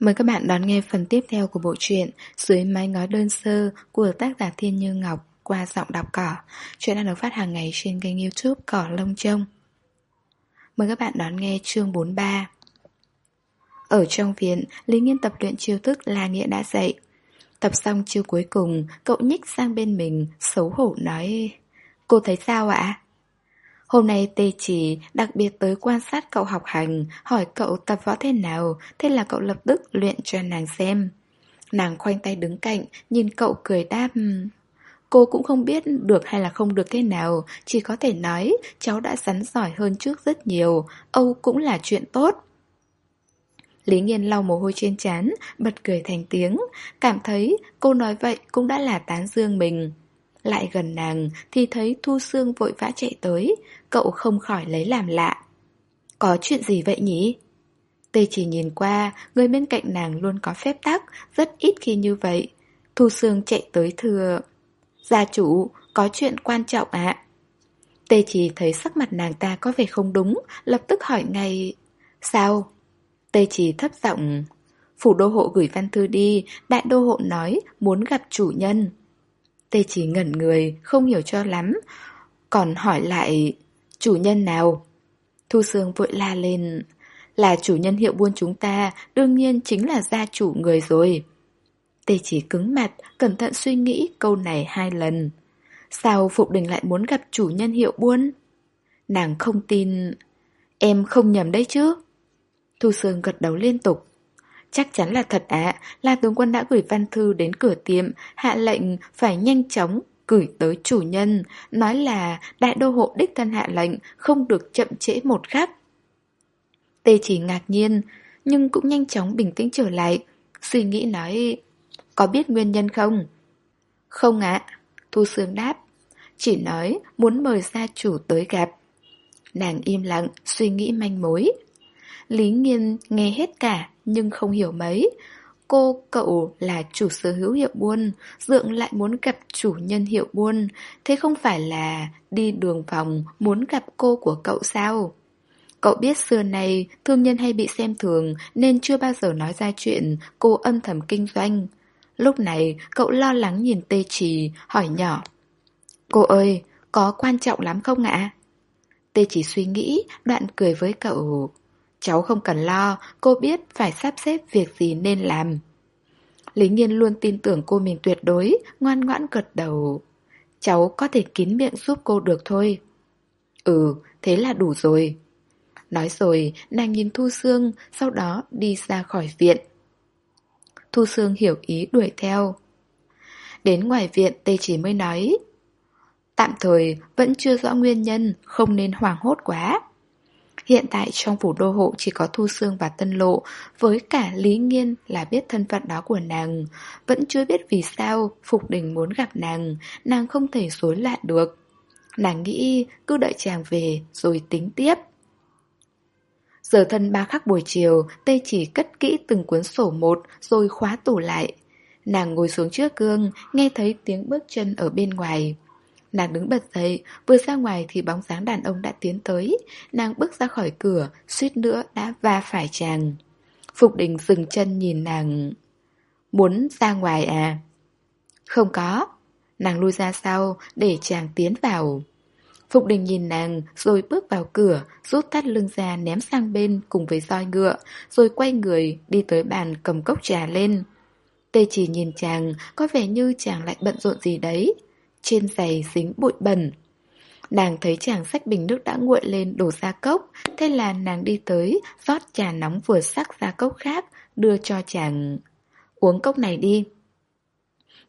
Mời các bạn đón nghe phần tiếp theo của bộ truyện Dưới mái ngói đơn sơ của tác giả Thiên Như Ngọc qua giọng đọc cỏ. Chuyện đang được phát hàng ngày trên kênh youtube Cỏ Lông Trông. Mời các bạn đón nghe chương 43. Ở trong viện, Lý Nghiên tập luyện chiêu thức là nghĩa đã dạy. Tập xong chiêu cuối cùng, cậu nhích sang bên mình, xấu hổ nói Cô thấy sao ạ? Hôm nay tê chỉ đặc biệt tới quan sát cậu học hành, hỏi cậu tập võ thế nào, thế là cậu lập tức luyện cho nàng xem. Nàng khoanh tay đứng cạnh, nhìn cậu cười đáp. Cô cũng không biết được hay là không được thế nào, chỉ có thể nói cháu đã rắn giỏi hơn trước rất nhiều, Âu cũng là chuyện tốt. Lý Nghiên lau mồ hôi trên trán, bật cười thành tiếng, cảm thấy cô nói vậy cũng đã là tán dương mình. Lại gần nàng thì thấy Thu Sương vội vã chạy tới, cậu không khỏi lấy làm lạ. Có chuyện gì vậy nhỉ? Tê chỉ nhìn qua, người bên cạnh nàng luôn có phép tắc, rất ít khi như vậy. Thu Sương chạy tới thưa. Gia chủ, có chuyện quan trọng ạ. Tê chỉ thấy sắc mặt nàng ta có vẻ không đúng, lập tức hỏi ngay. Sao? Tê chỉ thấp giọng. Phủ đô hộ gửi văn thư đi, đại đô hộ nói muốn gặp chủ nhân. Tê chỉ ngẩn người, không hiểu cho lắm. Còn hỏi lại, chủ nhân nào? Thu Sương vội la lên, là chủ nhân hiệu buôn chúng ta, đương nhiên chính là gia chủ người rồi. Tê chỉ cứng mặt, cẩn thận suy nghĩ câu này hai lần. Sao Phục Đình lại muốn gặp chủ nhân hiệu buôn? Nàng không tin... Em không nhầm đấy chứ? Thu Sương gật đầu liên tục. Chắc chắn là thật ạ, là tướng quân đã gửi văn thư đến cửa tiệm, hạ lệnh phải nhanh chóng gửi tới chủ nhân, nói là đại đô hộ đích thân hạ lệnh, không được chậm trễ một khắc. Tê chỉ ngạc nhiên, nhưng cũng nhanh chóng bình tĩnh trở lại, suy nghĩ nói, có biết nguyên nhân không? Không ạ, Thu Sương đáp, chỉ nói muốn mời gia chủ tới gặp. Nàng im lặng, suy nghĩ manh mối. Lý Nghiên nghe hết cả nhưng không hiểu mấy. Cô, cậu là chủ sở hữu hiệu buôn, Dượng lại muốn gặp chủ nhân hiệu buôn, thế không phải là đi đường vòng muốn gặp cô của cậu sao? Cậu biết xưa này thương nhân hay bị xem thường nên chưa bao giờ nói ra chuyện cô âm thầm kinh doanh. Lúc này cậu lo lắng nhìn tê trì, hỏi nhỏ. Cô ơi, có quan trọng lắm không ạ? Tê chỉ suy nghĩ, đoạn cười với cậu. Cháu không cần lo, cô biết phải sắp xếp việc gì nên làm. Lý Nhiên luôn tin tưởng cô mình tuyệt đối, ngoan ngoãn gật đầu. Cháu có thể kín miệng giúp cô được thôi. Ừ, thế là đủ rồi. Nói rồi, nàng nhìn Thu Sương, sau đó đi ra khỏi viện. Thu Sương hiểu ý đuổi theo. Đến ngoài viện, Tê chỉ mới nói. Tạm thời, vẫn chưa rõ nguyên nhân, không nên hoảng hốt quá. Hiện tại trong phủ đô hộ chỉ có Thu Sương và Tân Lộ, với cả Lý Nghiên là biết thân phận đó của nàng. Vẫn chưa biết vì sao Phục Đình muốn gặp nàng, nàng không thể dối lại được. Nàng nghĩ cứ đợi chàng về rồi tính tiếp. Giờ thân ba khắc buổi chiều, Tê chỉ cất kỹ từng cuốn sổ một rồi khóa tủ lại. Nàng ngồi xuống trước gương, nghe thấy tiếng bước chân ở bên ngoài. Nàng đứng bật dậy, vừa ra ngoài thì bóng dáng đàn ông đã tiến tới. Nàng bước ra khỏi cửa, suýt nữa đã va phải chàng. Phục đình dừng chân nhìn nàng. Muốn ra ngoài à? Không có. Nàng lui ra sau để chàng tiến vào. Phục đình nhìn nàng rồi bước vào cửa, rút tắt lưng ra ném sang bên cùng với roi ngựa, rồi quay người đi tới bàn cầm cốc trà lên. Tê chỉ nhìn chàng, có vẻ như chàng lại bận rộn gì đấy trên giày dính bụi bẩn. Nàng thấy chàng sách bình nước đã nguội lên đổ ra cốc, thế là nàng đi tới, rót trà nóng vừa sắc ra cốc khác, đưa cho chàng. Uống cốc này đi.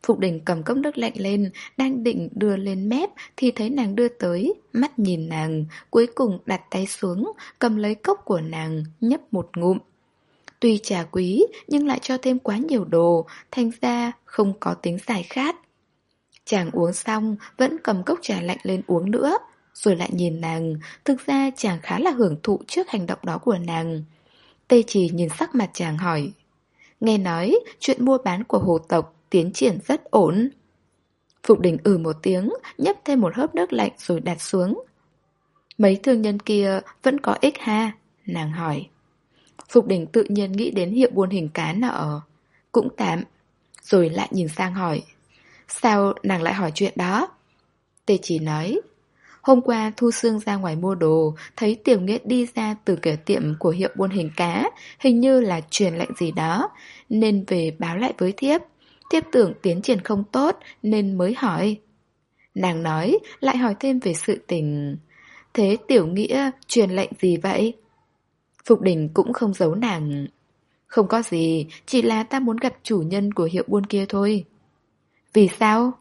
Phục đình cầm cốc nước lạnh lên, đang định đưa lên mép thì thấy nàng đưa tới, mắt nhìn nàng, cuối cùng đặt tay xuống, cầm lấy cốc của nàng, nhấp một ngụm. Tuy trà quý nhưng lại cho thêm quá nhiều đồ, thành ra không có tính giải khát. Chàng uống xong, vẫn cầm cốc trà lạnh lên uống nữa, Rồi lại nhìn nàng Thực ra chàng khá là hưởng thụ trước hành động đó của nàng Tê chỉ nhìn sắc mặt chàng hỏi, Nghe nói, chuyện mua bán của hồ tộc tiến triển rất ổn Phục đình ừ một tiếng, Nhấp thêm một hớp nước lạnh rồi đặt xuống Mấy thương nhân kia vẫn có ích ha Nàng hỏi Phục đình tự nhiên nghĩ đến hiệu buôn hình cá nợ. Cũng tạm. Rồi lại nhìn sang hỏi. Sao nàng lại hỏi chuyện đó? Tê chỉ nói. Hôm qua Thu Sương ra ngoài mua đồ, thấy Tiểu Nghĩa đi ra từ cửa tiệm của hiệu buôn hình cá, hình như là truyền lệnh gì đó, nên về báo lại với thiếp. Thiếp tưởng tiến triển không tốt nên mới hỏi. Nàng nói, lại hỏi thêm về sự tình. Thế Tiểu Nghĩa truyền lệnh gì vậy? Phục đình cũng không giấu nàng. Không có gì, chỉ là ta muốn gặp chủ nhân của hiệu buôn kia thôi. Vì sao?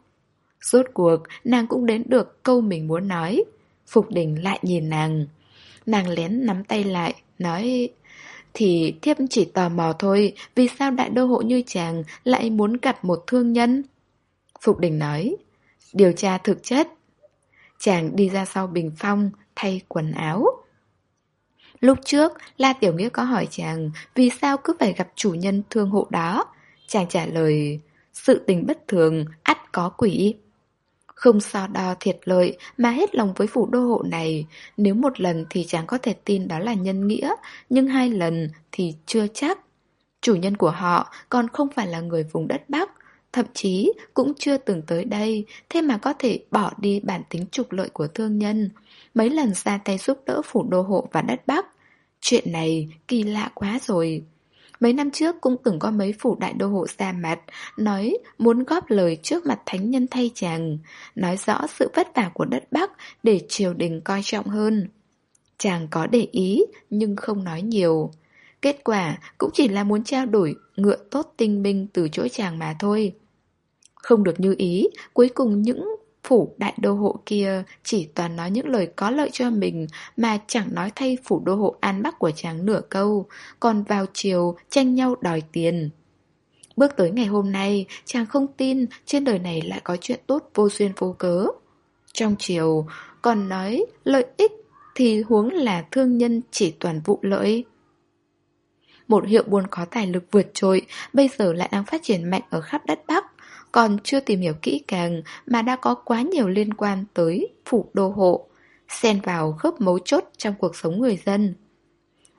Rốt cuộc, nàng cũng đến được câu mình muốn nói. Phục đình lại nhìn nàng. Nàng lén nắm tay lại, nói... Thì thiếp chỉ tò mò thôi, vì sao đại đô hộ như chàng lại muốn gặp một thương nhân? Phục đình nói, điều tra thực chất. Chàng đi ra sau bình phong, thay quần áo. Lúc trước, La Tiểu Nghĩa có hỏi chàng vì sao cứ phải gặp chủ nhân thương hộ đó. Chàng trả lời, sự tình bất thường, ắt có quỷ. Không so đo thiệt lợi mà hết lòng với phủ đô hộ này. Nếu một lần thì chàng có thể tin đó là nhân nghĩa, nhưng hai lần thì chưa chắc. Chủ nhân của họ còn không phải là người vùng đất Bắc, thậm chí cũng chưa từng tới đây, thế mà có thể bỏ đi bản tính trục lợi của thương nhân. Mấy lần ra tay giúp đỡ phủ đô hộ và đất Bắc. Chuyện này kỳ lạ quá rồi. Mấy năm trước cũng từng có mấy phủ đại đô hộ ra mặt, nói muốn góp lời trước mặt thánh nhân thay chàng, nói rõ sự vất vả của đất Bắc để triều đình coi trọng hơn. Chàng có để ý, nhưng không nói nhiều. Kết quả cũng chỉ là muốn trao đổi ngựa tốt tinh minh từ chỗ chàng mà thôi. Không được như ý, cuối cùng những phủ đại đô hộ kia chỉ toàn nói những lời có lợi cho mình mà chẳng nói thay phủ đô hộ An Bắc của chàng nửa câu, còn vào chiều tranh nhau đòi tiền. Bước tới ngày hôm nay, chàng không tin trên đời này lại có chuyện tốt vô duyên vô cớ. Trong chiều, còn nói lợi ích thì huống là thương nhân chỉ toàn vụ lợi. Một hiệu buôn có tài lực vượt trội, bây giờ lại đang phát triển mạnh ở khắp đất Bắc còn chưa tìm hiểu kỹ càng mà đã có quá nhiều liên quan tới phủ đô hộ, xen vào khớp mấu chốt trong cuộc sống người dân.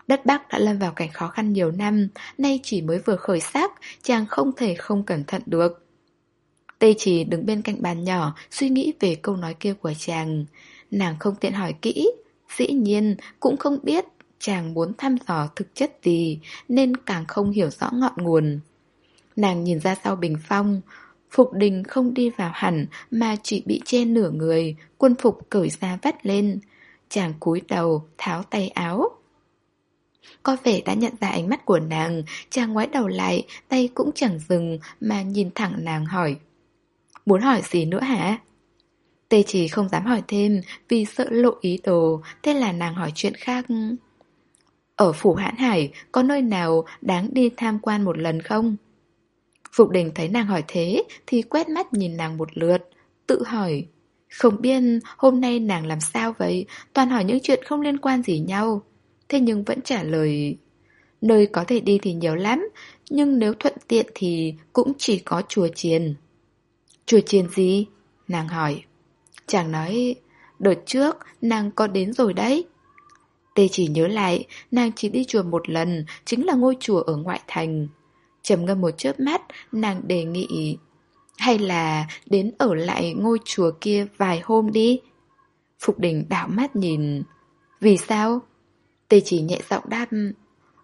Đất Bắc đã lâm vào cảnh khó khăn nhiều năm, nay chỉ mới vừa khởi sắc, chàng không thể không cẩn thận được. Tê chỉ đứng bên cạnh bàn nhỏ, suy nghĩ về câu nói kia của chàng. Nàng không tiện hỏi kỹ, dĩ nhiên cũng không biết chàng muốn thăm dò thực chất gì, nên càng không hiểu rõ ngọn nguồn. Nàng nhìn ra sau bình phong, Phục đình không đi vào hẳn mà chỉ bị che nửa người, quân phục cởi ra vắt lên. Chàng cúi đầu, tháo tay áo. Có vẻ đã nhận ra ánh mắt của nàng, chàng ngoái đầu lại, tay cũng chẳng dừng mà nhìn thẳng nàng hỏi. Muốn hỏi gì nữa hả? Tê chỉ không dám hỏi thêm vì sợ lộ ý đồ, thế là nàng hỏi chuyện khác. Ở Phủ Hãn Hải có nơi nào đáng đi tham quan một lần không? Phục đình thấy nàng hỏi thế thì quét mắt nhìn nàng một lượt, tự hỏi. Không biết hôm nay nàng làm sao vậy, toàn hỏi những chuyện không liên quan gì nhau. Thế nhưng vẫn trả lời... Nơi có thể đi thì nhiều lắm, nhưng nếu thuận tiện thì cũng chỉ có chùa chiền. Chùa chiền gì? Nàng hỏi. Chàng nói, đợt trước nàng có đến rồi đấy. Tê chỉ nhớ lại, nàng chỉ đi chùa một lần, chính là ngôi chùa ở ngoại thành trầm ngâm một chớp mắt, nàng đề nghị Hay là đến ở lại ngôi chùa kia vài hôm đi. Phục đình đảo mắt nhìn Vì sao? Tê chỉ nhẹ giọng đáp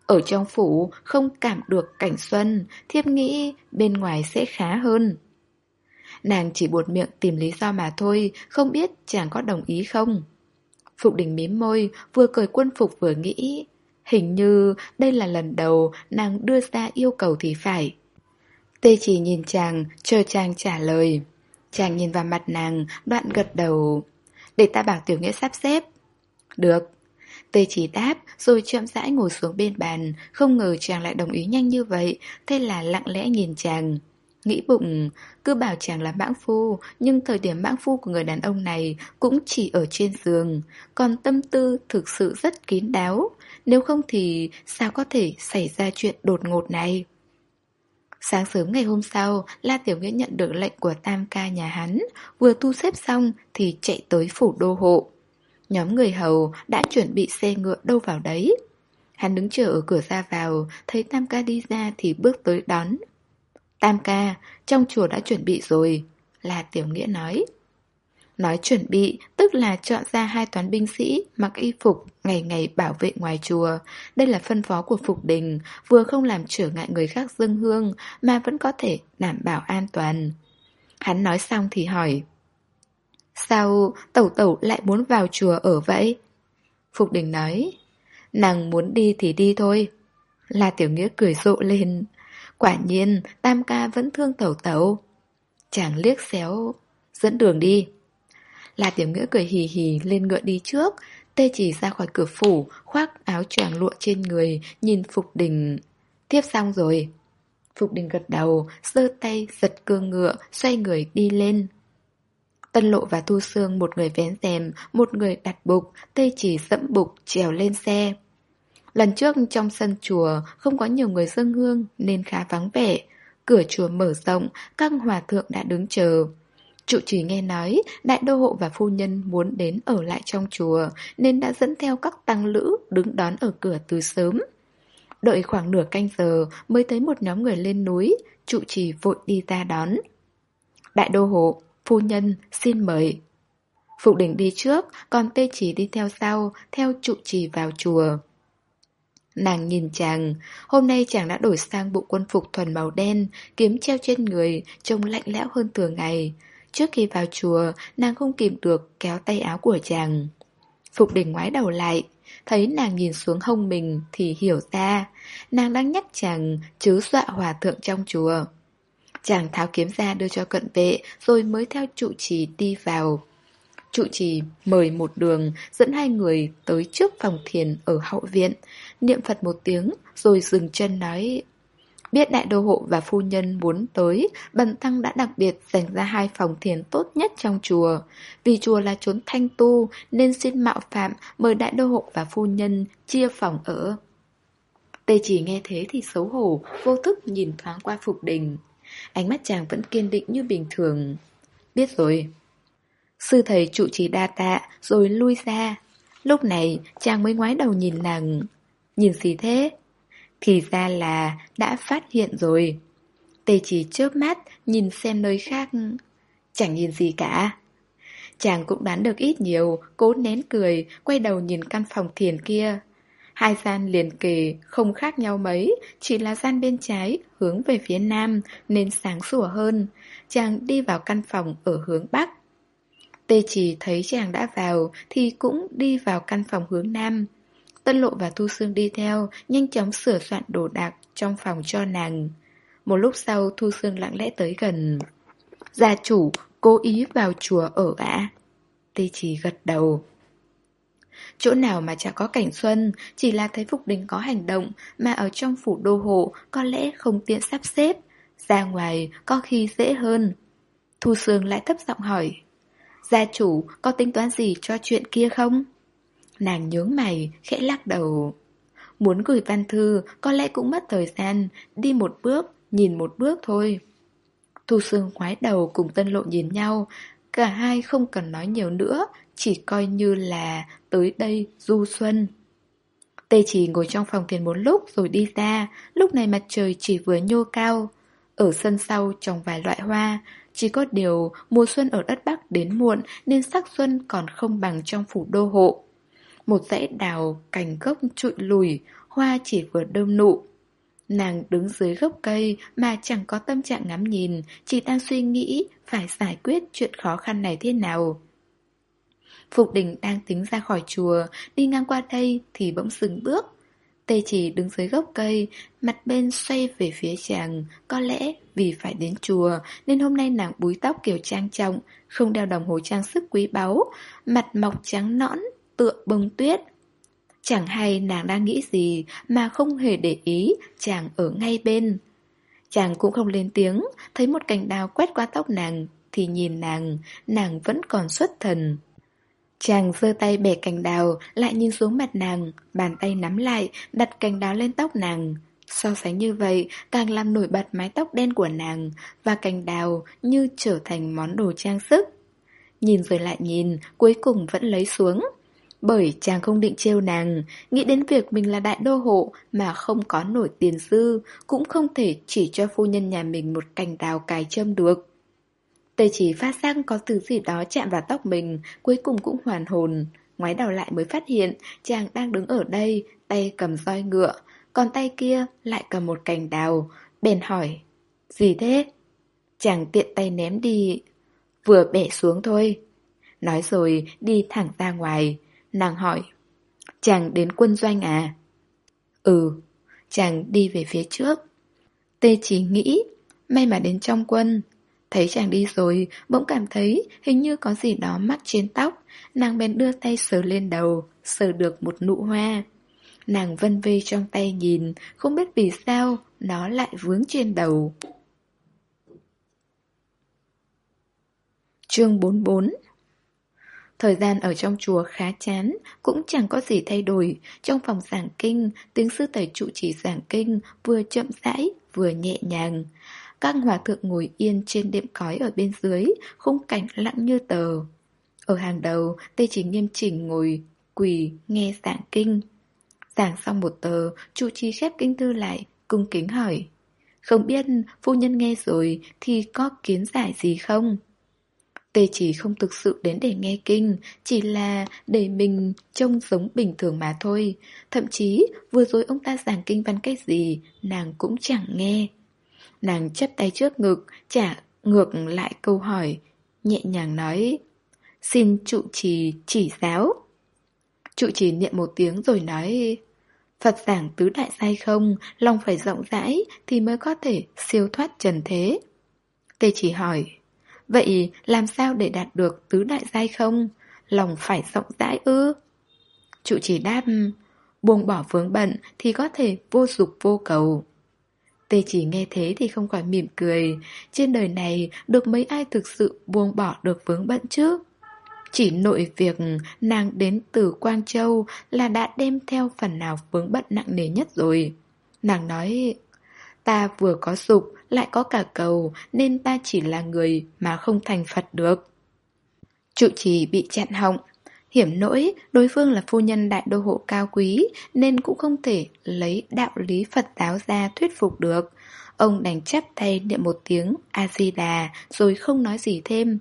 Ở trong phủ không cảm được cảnh xuân Thiếp nghĩ bên ngoài sẽ khá hơn. Nàng chỉ buột miệng tìm lý do mà thôi Không biết chàng có đồng ý không. Phục đình mím môi Vừa cởi quân phục vừa nghĩ Hình như đây là lần đầu nàng đưa ra yêu cầu thì phải. Tê chỉ nhìn chàng, chờ chàng trả lời. Chàng nhìn vào mặt nàng, đoạn gật đầu. Để ta bảo tiểu nghĩa sắp xếp. Được. Tê chỉ đáp, rồi chậm rãi ngồi xuống bên bàn, không ngờ chàng lại đồng ý nhanh như vậy, thế là lặng lẽ nhìn chàng. Nghĩ bụng, cứ bảo chàng là mãng phu, nhưng thời điểm mãng phu của người đàn ông này cũng chỉ ở trên giường, còn tâm tư thực sự rất kín đáo, nếu không thì sao có thể xảy ra chuyện đột ngột này? Sáng sớm ngày hôm sau, La Tiểu Nghĩa nhận được lệnh của tam ca nhà hắn, vừa tu xếp xong thì chạy tới phủ đô hộ. Nhóm người hầu đã chuẩn bị xe ngựa đâu vào đấy. Hắn đứng chờ ở cửa ra vào, thấy Tam ca đi ra thì bước tới đón. Tam ca, trong chùa đã chuẩn bị rồi, là Tiểu Nghĩa nói. Nói chuẩn bị, tức là chọn ra hai toán binh sĩ mặc y phục ngày ngày bảo vệ ngoài chùa. Đây là phân phó của Phục Đình, vừa không làm trở ngại người khác dâng hương mà vẫn có thể đảm bảo an toàn. Hắn nói xong thì hỏi. Sao tẩu tẩu lại muốn vào chùa ở vậy? Phục Đình nói. Nàng muốn đi thì đi thôi. là Tiểu Nghĩa cười rộ lên. Quả nhiên, Tam ca vẫn thương tẩu tẩu. Chàng liếc xéo, dẫn đường đi. La Tiểu Nghĩa cười hì hì lên ngựa đi trước, tê chỉ ra khỏi cửa phủ, khoác áo choàng lụa trên người, nhìn Phục Đình. Tiếp xong rồi. Phục Đình gật đầu, giơ tay giật cương ngựa, xoay người đi lên. Tân Lộ và Thu Sương một người vén rèm, một người đặt bục, tê chỉ dẫm bục trèo lên xe. Lần trước trong sân chùa không có nhiều người dâng hương nên khá vắng vẻ. Cửa chùa mở rộng, các hòa thượng đã đứng chờ. Trụ trì nghe nói đại đô hộ và phu nhân muốn đến ở lại trong chùa nên đã dẫn theo các tăng lữ đứng đón ở cửa từ sớm. Đợi khoảng nửa canh giờ mới thấy một nhóm người lên núi, trụ trì vội đi ra đón. Đại đô hộ, phu nhân, xin mời. Phục đỉnh đi trước, còn tê chỉ đi theo sau, theo trụ trì vào chùa. Nàng nhìn chàng, hôm nay chàng đã đổi sang bộ quân phục thuần màu đen, kiếm treo trên người, trông lạnh lẽo hơn thường ngày. Trước khi vào chùa, nàng không kìm được kéo tay áo của chàng. Phục đình ngoái đầu lại, thấy nàng nhìn xuống hông mình thì hiểu ra, nàng đang nhắc chàng chứ dọa hòa thượng trong chùa. Chàng tháo kiếm ra đưa cho cận vệ rồi mới theo trụ trì đi vào. Trụ trì mời một đường dẫn hai người tới trước phòng thiền ở hậu viện, niệm Phật một tiếng rồi dừng chân nói Biết đại đô hộ và phu nhân muốn tới, bần tăng đã đặc biệt dành ra hai phòng thiền tốt nhất trong chùa. Vì chùa là chốn thanh tu nên xin mạo phạm mời đại đô hộ và phu nhân chia phòng ở. Tê chỉ nghe thế thì xấu hổ, vô thức nhìn thoáng qua Phục Đình. Ánh mắt chàng vẫn kiên định như bình thường. Biết rồi. Sư thầy trụ trì đa tạ rồi lui ra. Lúc này chàng mới ngoái đầu nhìn nàng. Nhìn gì thế? Thì ra là đã phát hiện rồi. Tê chỉ chớp mắt nhìn xem nơi khác. Chẳng nhìn gì cả. Chàng cũng đoán được ít nhiều, cố nén cười, quay đầu nhìn căn phòng thiền kia. Hai gian liền kề, không khác nhau mấy, chỉ là gian bên trái, hướng về phía nam, nên sáng sủa hơn. Chàng đi vào căn phòng ở hướng bắc. Tê chỉ thấy chàng đã vào, thì cũng đi vào căn phòng hướng nam. Tân Lộ và Thu Sương đi theo, nhanh chóng sửa soạn đồ đạc trong phòng cho nàng. Một lúc sau Thu Sương lặng lẽ tới gần. Gia chủ, cố ý vào chùa ở ạ. Tê chỉ gật đầu. Chỗ nào mà chả có cảnh xuân, chỉ là thấy Phục Đình có hành động mà ở trong phủ đô hộ có lẽ không tiện sắp xếp. Ra ngoài có khi dễ hơn. Thu Sương lại thấp giọng hỏi. Gia chủ có tính toán gì cho chuyện kia không? Nàng nhướng mày, khẽ lắc đầu. Muốn gửi văn thư, có lẽ cũng mất thời gian, đi một bước, nhìn một bước thôi. Thu Sương khoái đầu cùng tân lộ nhìn nhau, cả hai không cần nói nhiều nữa, chỉ coi như là tới đây du xuân. Tê chỉ ngồi trong phòng thiền một lúc rồi đi ra, lúc này mặt trời chỉ vừa nhô cao. Ở sân sau trồng vài loại hoa, chỉ có điều mùa xuân ở đất Bắc đến muộn nên sắc xuân còn không bằng trong phủ đô hộ. Một dãy đào cành gốc trụi lùi, hoa chỉ vừa đơm nụ. Nàng đứng dưới gốc cây mà chẳng có tâm trạng ngắm nhìn, chỉ đang suy nghĩ phải giải quyết chuyện khó khăn này thế nào. Phục đình đang tính ra khỏi chùa, đi ngang qua đây thì bỗng dừng bước. Tê chỉ đứng dưới gốc cây, mặt bên xoay về phía chàng, có lẽ vì phải đến chùa nên hôm nay nàng búi tóc kiểu trang trọng, không đeo đồng hồ trang sức quý báu, mặt mọc trắng nõn, tựa bông tuyết. Chẳng hay nàng đang nghĩ gì mà không hề để ý chàng ở ngay bên. Chàng cũng không lên tiếng, thấy một cành đào quét qua tóc nàng thì nhìn nàng, nàng vẫn còn xuất thần. Chàng giơ tay bẻ cành đào, lại nhìn xuống mặt nàng, bàn tay nắm lại, đặt cành đào lên tóc nàng. So sánh như vậy, càng làm nổi bật mái tóc đen của nàng, và cành đào như trở thành món đồ trang sức. Nhìn rồi lại nhìn, cuối cùng vẫn lấy xuống. Bởi chàng không định trêu nàng, nghĩ đến việc mình là đại đô hộ mà không có nổi tiền dư, cũng không thể chỉ cho phu nhân nhà mình một cành đào cài châm được. Tê chỉ phát giác có thứ gì đó chạm vào tóc mình, cuối cùng cũng hoàn hồn. Ngoái đầu lại mới phát hiện chàng đang đứng ở đây, tay cầm roi ngựa, còn tay kia lại cầm một cành đào. Bèn hỏi, gì thế? Chàng tiện tay ném đi, vừa bẻ xuống thôi. Nói rồi đi thẳng ra ngoài, nàng hỏi, chàng đến quân doanh à? Ừ, chàng đi về phía trước. Tê chỉ nghĩ, may mà đến trong quân, Thấy chàng đi rồi, bỗng cảm thấy hình như có gì đó mắc trên tóc, nàng bèn đưa tay sờ lên đầu, sờ được một nụ hoa. Nàng vân vê trong tay nhìn, không biết vì sao nó lại vướng trên đầu. Chương 44 Thời gian ở trong chùa khá chán, cũng chẳng có gì thay đổi. Trong phòng giảng kinh, tiếng sư tẩy trụ chỉ giảng kinh vừa chậm rãi, vừa nhẹ nhàng. Các hòa thượng ngồi yên trên đệm cói ở bên dưới, khung cảnh lặng như tờ. Ở hàng đầu, Tê Chỉ nghiêm chỉnh ngồi, quỳ, nghe giảng kinh. Giảng xong một tờ, trụ trì khép kinh thư lại, cung kính hỏi. Không biết phu nhân nghe rồi thì có kiến giải gì không? Tê chỉ không thực sự đến để nghe kinh, chỉ là để mình trông giống bình thường mà thôi. Thậm chí vừa rồi ông ta giảng kinh văn cái gì, nàng cũng chẳng nghe. Nàng chắp tay trước ngực, trả ngược lại câu hỏi, nhẹ nhàng nói, xin trụ trì chỉ giáo. Trụ trì niệm một tiếng rồi nói, Phật giảng tứ đại sai không, lòng phải rộng rãi thì mới có thể siêu thoát trần thế. Tê chỉ hỏi, vậy làm sao để đạt được tứ đại giai không? Lòng phải rộng rãi ư? Trụ chỉ đáp, buông bỏ vướng bận thì có thể vô dục vô cầu. Tê chỉ nghe thế thì không khỏi mỉm cười Trên đời này được mấy ai thực sự buông bỏ được vướng bận chứ Chỉ nội việc nàng đến từ Quang Châu là đã đem theo phần nào vướng bận nặng nề nhất rồi Nàng nói Ta vừa có dục lại có cả cầu Nên ta chỉ là người mà không thành Phật được Trụ trì bị chặn họng Hiểm nỗi, đối phương là phu nhân đại đô hộ cao quý nên cũng không thể lấy đạo lý Phật giáo ra thuyết phục được. Ông đành chắp tay niệm một tiếng A-di-đà rồi không nói gì thêm.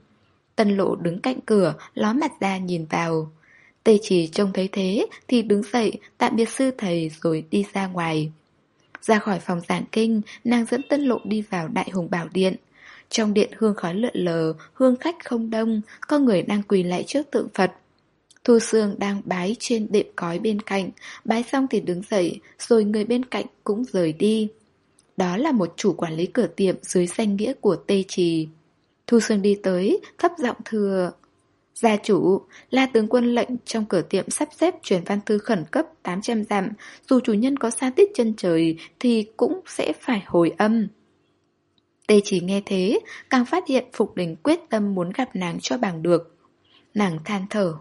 Tân lộ đứng cạnh cửa, ló mặt ra nhìn vào. Tê chỉ trông thấy thế thì đứng dậy tạm biệt sư thầy rồi đi ra ngoài. Ra khỏi phòng giảng kinh, nàng dẫn tân lộ đi vào đại hùng bảo điện. Trong điện hương khói lượn lờ, hương khách không đông, có người đang quỳ lại trước tượng Phật. Thu Sương đang bái trên đệm cói bên cạnh, bái xong thì đứng dậy, rồi người bên cạnh cũng rời đi. Đó là một chủ quản lý cửa tiệm dưới danh nghĩa của Tê Trì. Thu Sương đi tới, thấp giọng thừa. Gia chủ, là tướng quân lệnh trong cửa tiệm sắp xếp chuyển văn thư khẩn cấp 800 dặm, dù chủ nhân có xa tít chân trời thì cũng sẽ phải hồi âm. Tê chỉ nghe thế, càng phát hiện Phục Đình quyết tâm muốn gặp nàng cho bằng được. Nàng than thở.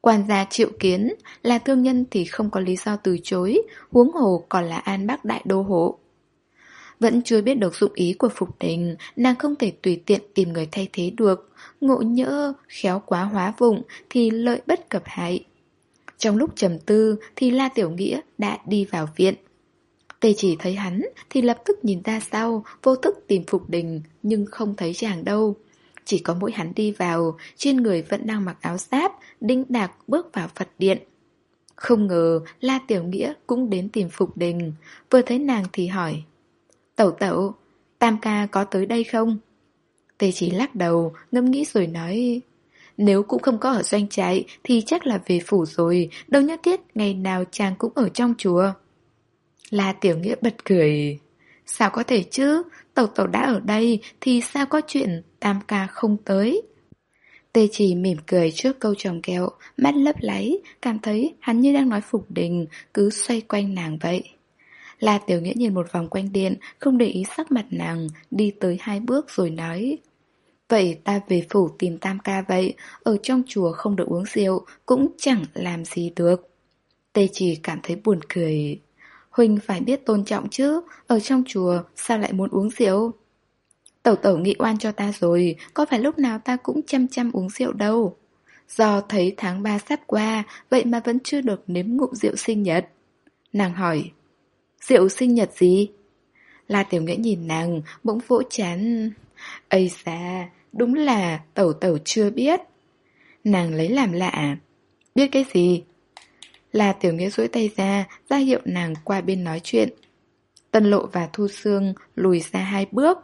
Quan gia triệu kiến, là thương nhân thì không có lý do từ chối, huống hồ còn là an bác đại đô hộ. Vẫn chưa biết được dụng ý của Phục Đình, nàng không thể tùy tiện tìm người thay thế được, ngộ nhỡ, khéo quá hóa vụng thì lợi bất cập hại. Trong lúc trầm tư thì La Tiểu Nghĩa đã đi vào viện. Tề chỉ thấy hắn thì lập tức nhìn ra sau, vô thức tìm Phục Đình nhưng không thấy chàng đâu. Chỉ có mỗi hắn đi vào, trên người vẫn đang mặc áo giáp, đinh đạc bước vào Phật điện. Không ngờ La Tiểu Nghĩa cũng đến tìm Phục Đình, vừa thấy nàng thì hỏi. Tẩu tẩu, Tam ca có tới đây không? Tề chỉ lắc đầu, ngâm nghĩ rồi nói... Nếu cũng không có ở doanh trại thì chắc là về phủ rồi, đâu nhất thiết ngày nào chàng cũng ở trong chùa. La Tiểu Nghĩa bật cười. Sao có thể chứ, Tẩu tẩu đã ở đây thì sao có chuyện tam ca không tới. Tê chỉ mỉm cười trước câu chồng kẹo, mắt lấp láy, cảm thấy hắn như đang nói phục đình, cứ xoay quanh nàng vậy. La Tiểu Nghĩa nhìn một vòng quanh điện, không để ý sắc mặt nàng, đi tới hai bước rồi nói. Vậy ta về phủ tìm tam ca vậy, ở trong chùa không được uống rượu, cũng chẳng làm gì được. Tê chỉ cảm thấy buồn cười. Huynh phải biết tôn trọng chứ, ở trong chùa sao lại muốn uống rượu? Tẩu tẩu nghị oan cho ta rồi, có phải lúc nào ta cũng chăm chăm uống rượu đâu. Do thấy tháng 3 sắp qua, vậy mà vẫn chưa được nếm ngụm rượu sinh nhật. Nàng hỏi, rượu sinh nhật gì? La Tiểu Nghĩa nhìn nàng, bỗng vỗ chán. Ây xa, đúng là tẩu tẩu chưa biết. Nàng lấy làm lạ. À? Biết cái gì? La Tiểu Nghĩa duỗi tay ra, ra hiệu nàng qua bên nói chuyện. Tân Lộ và Thu Sương lùi ra hai bước.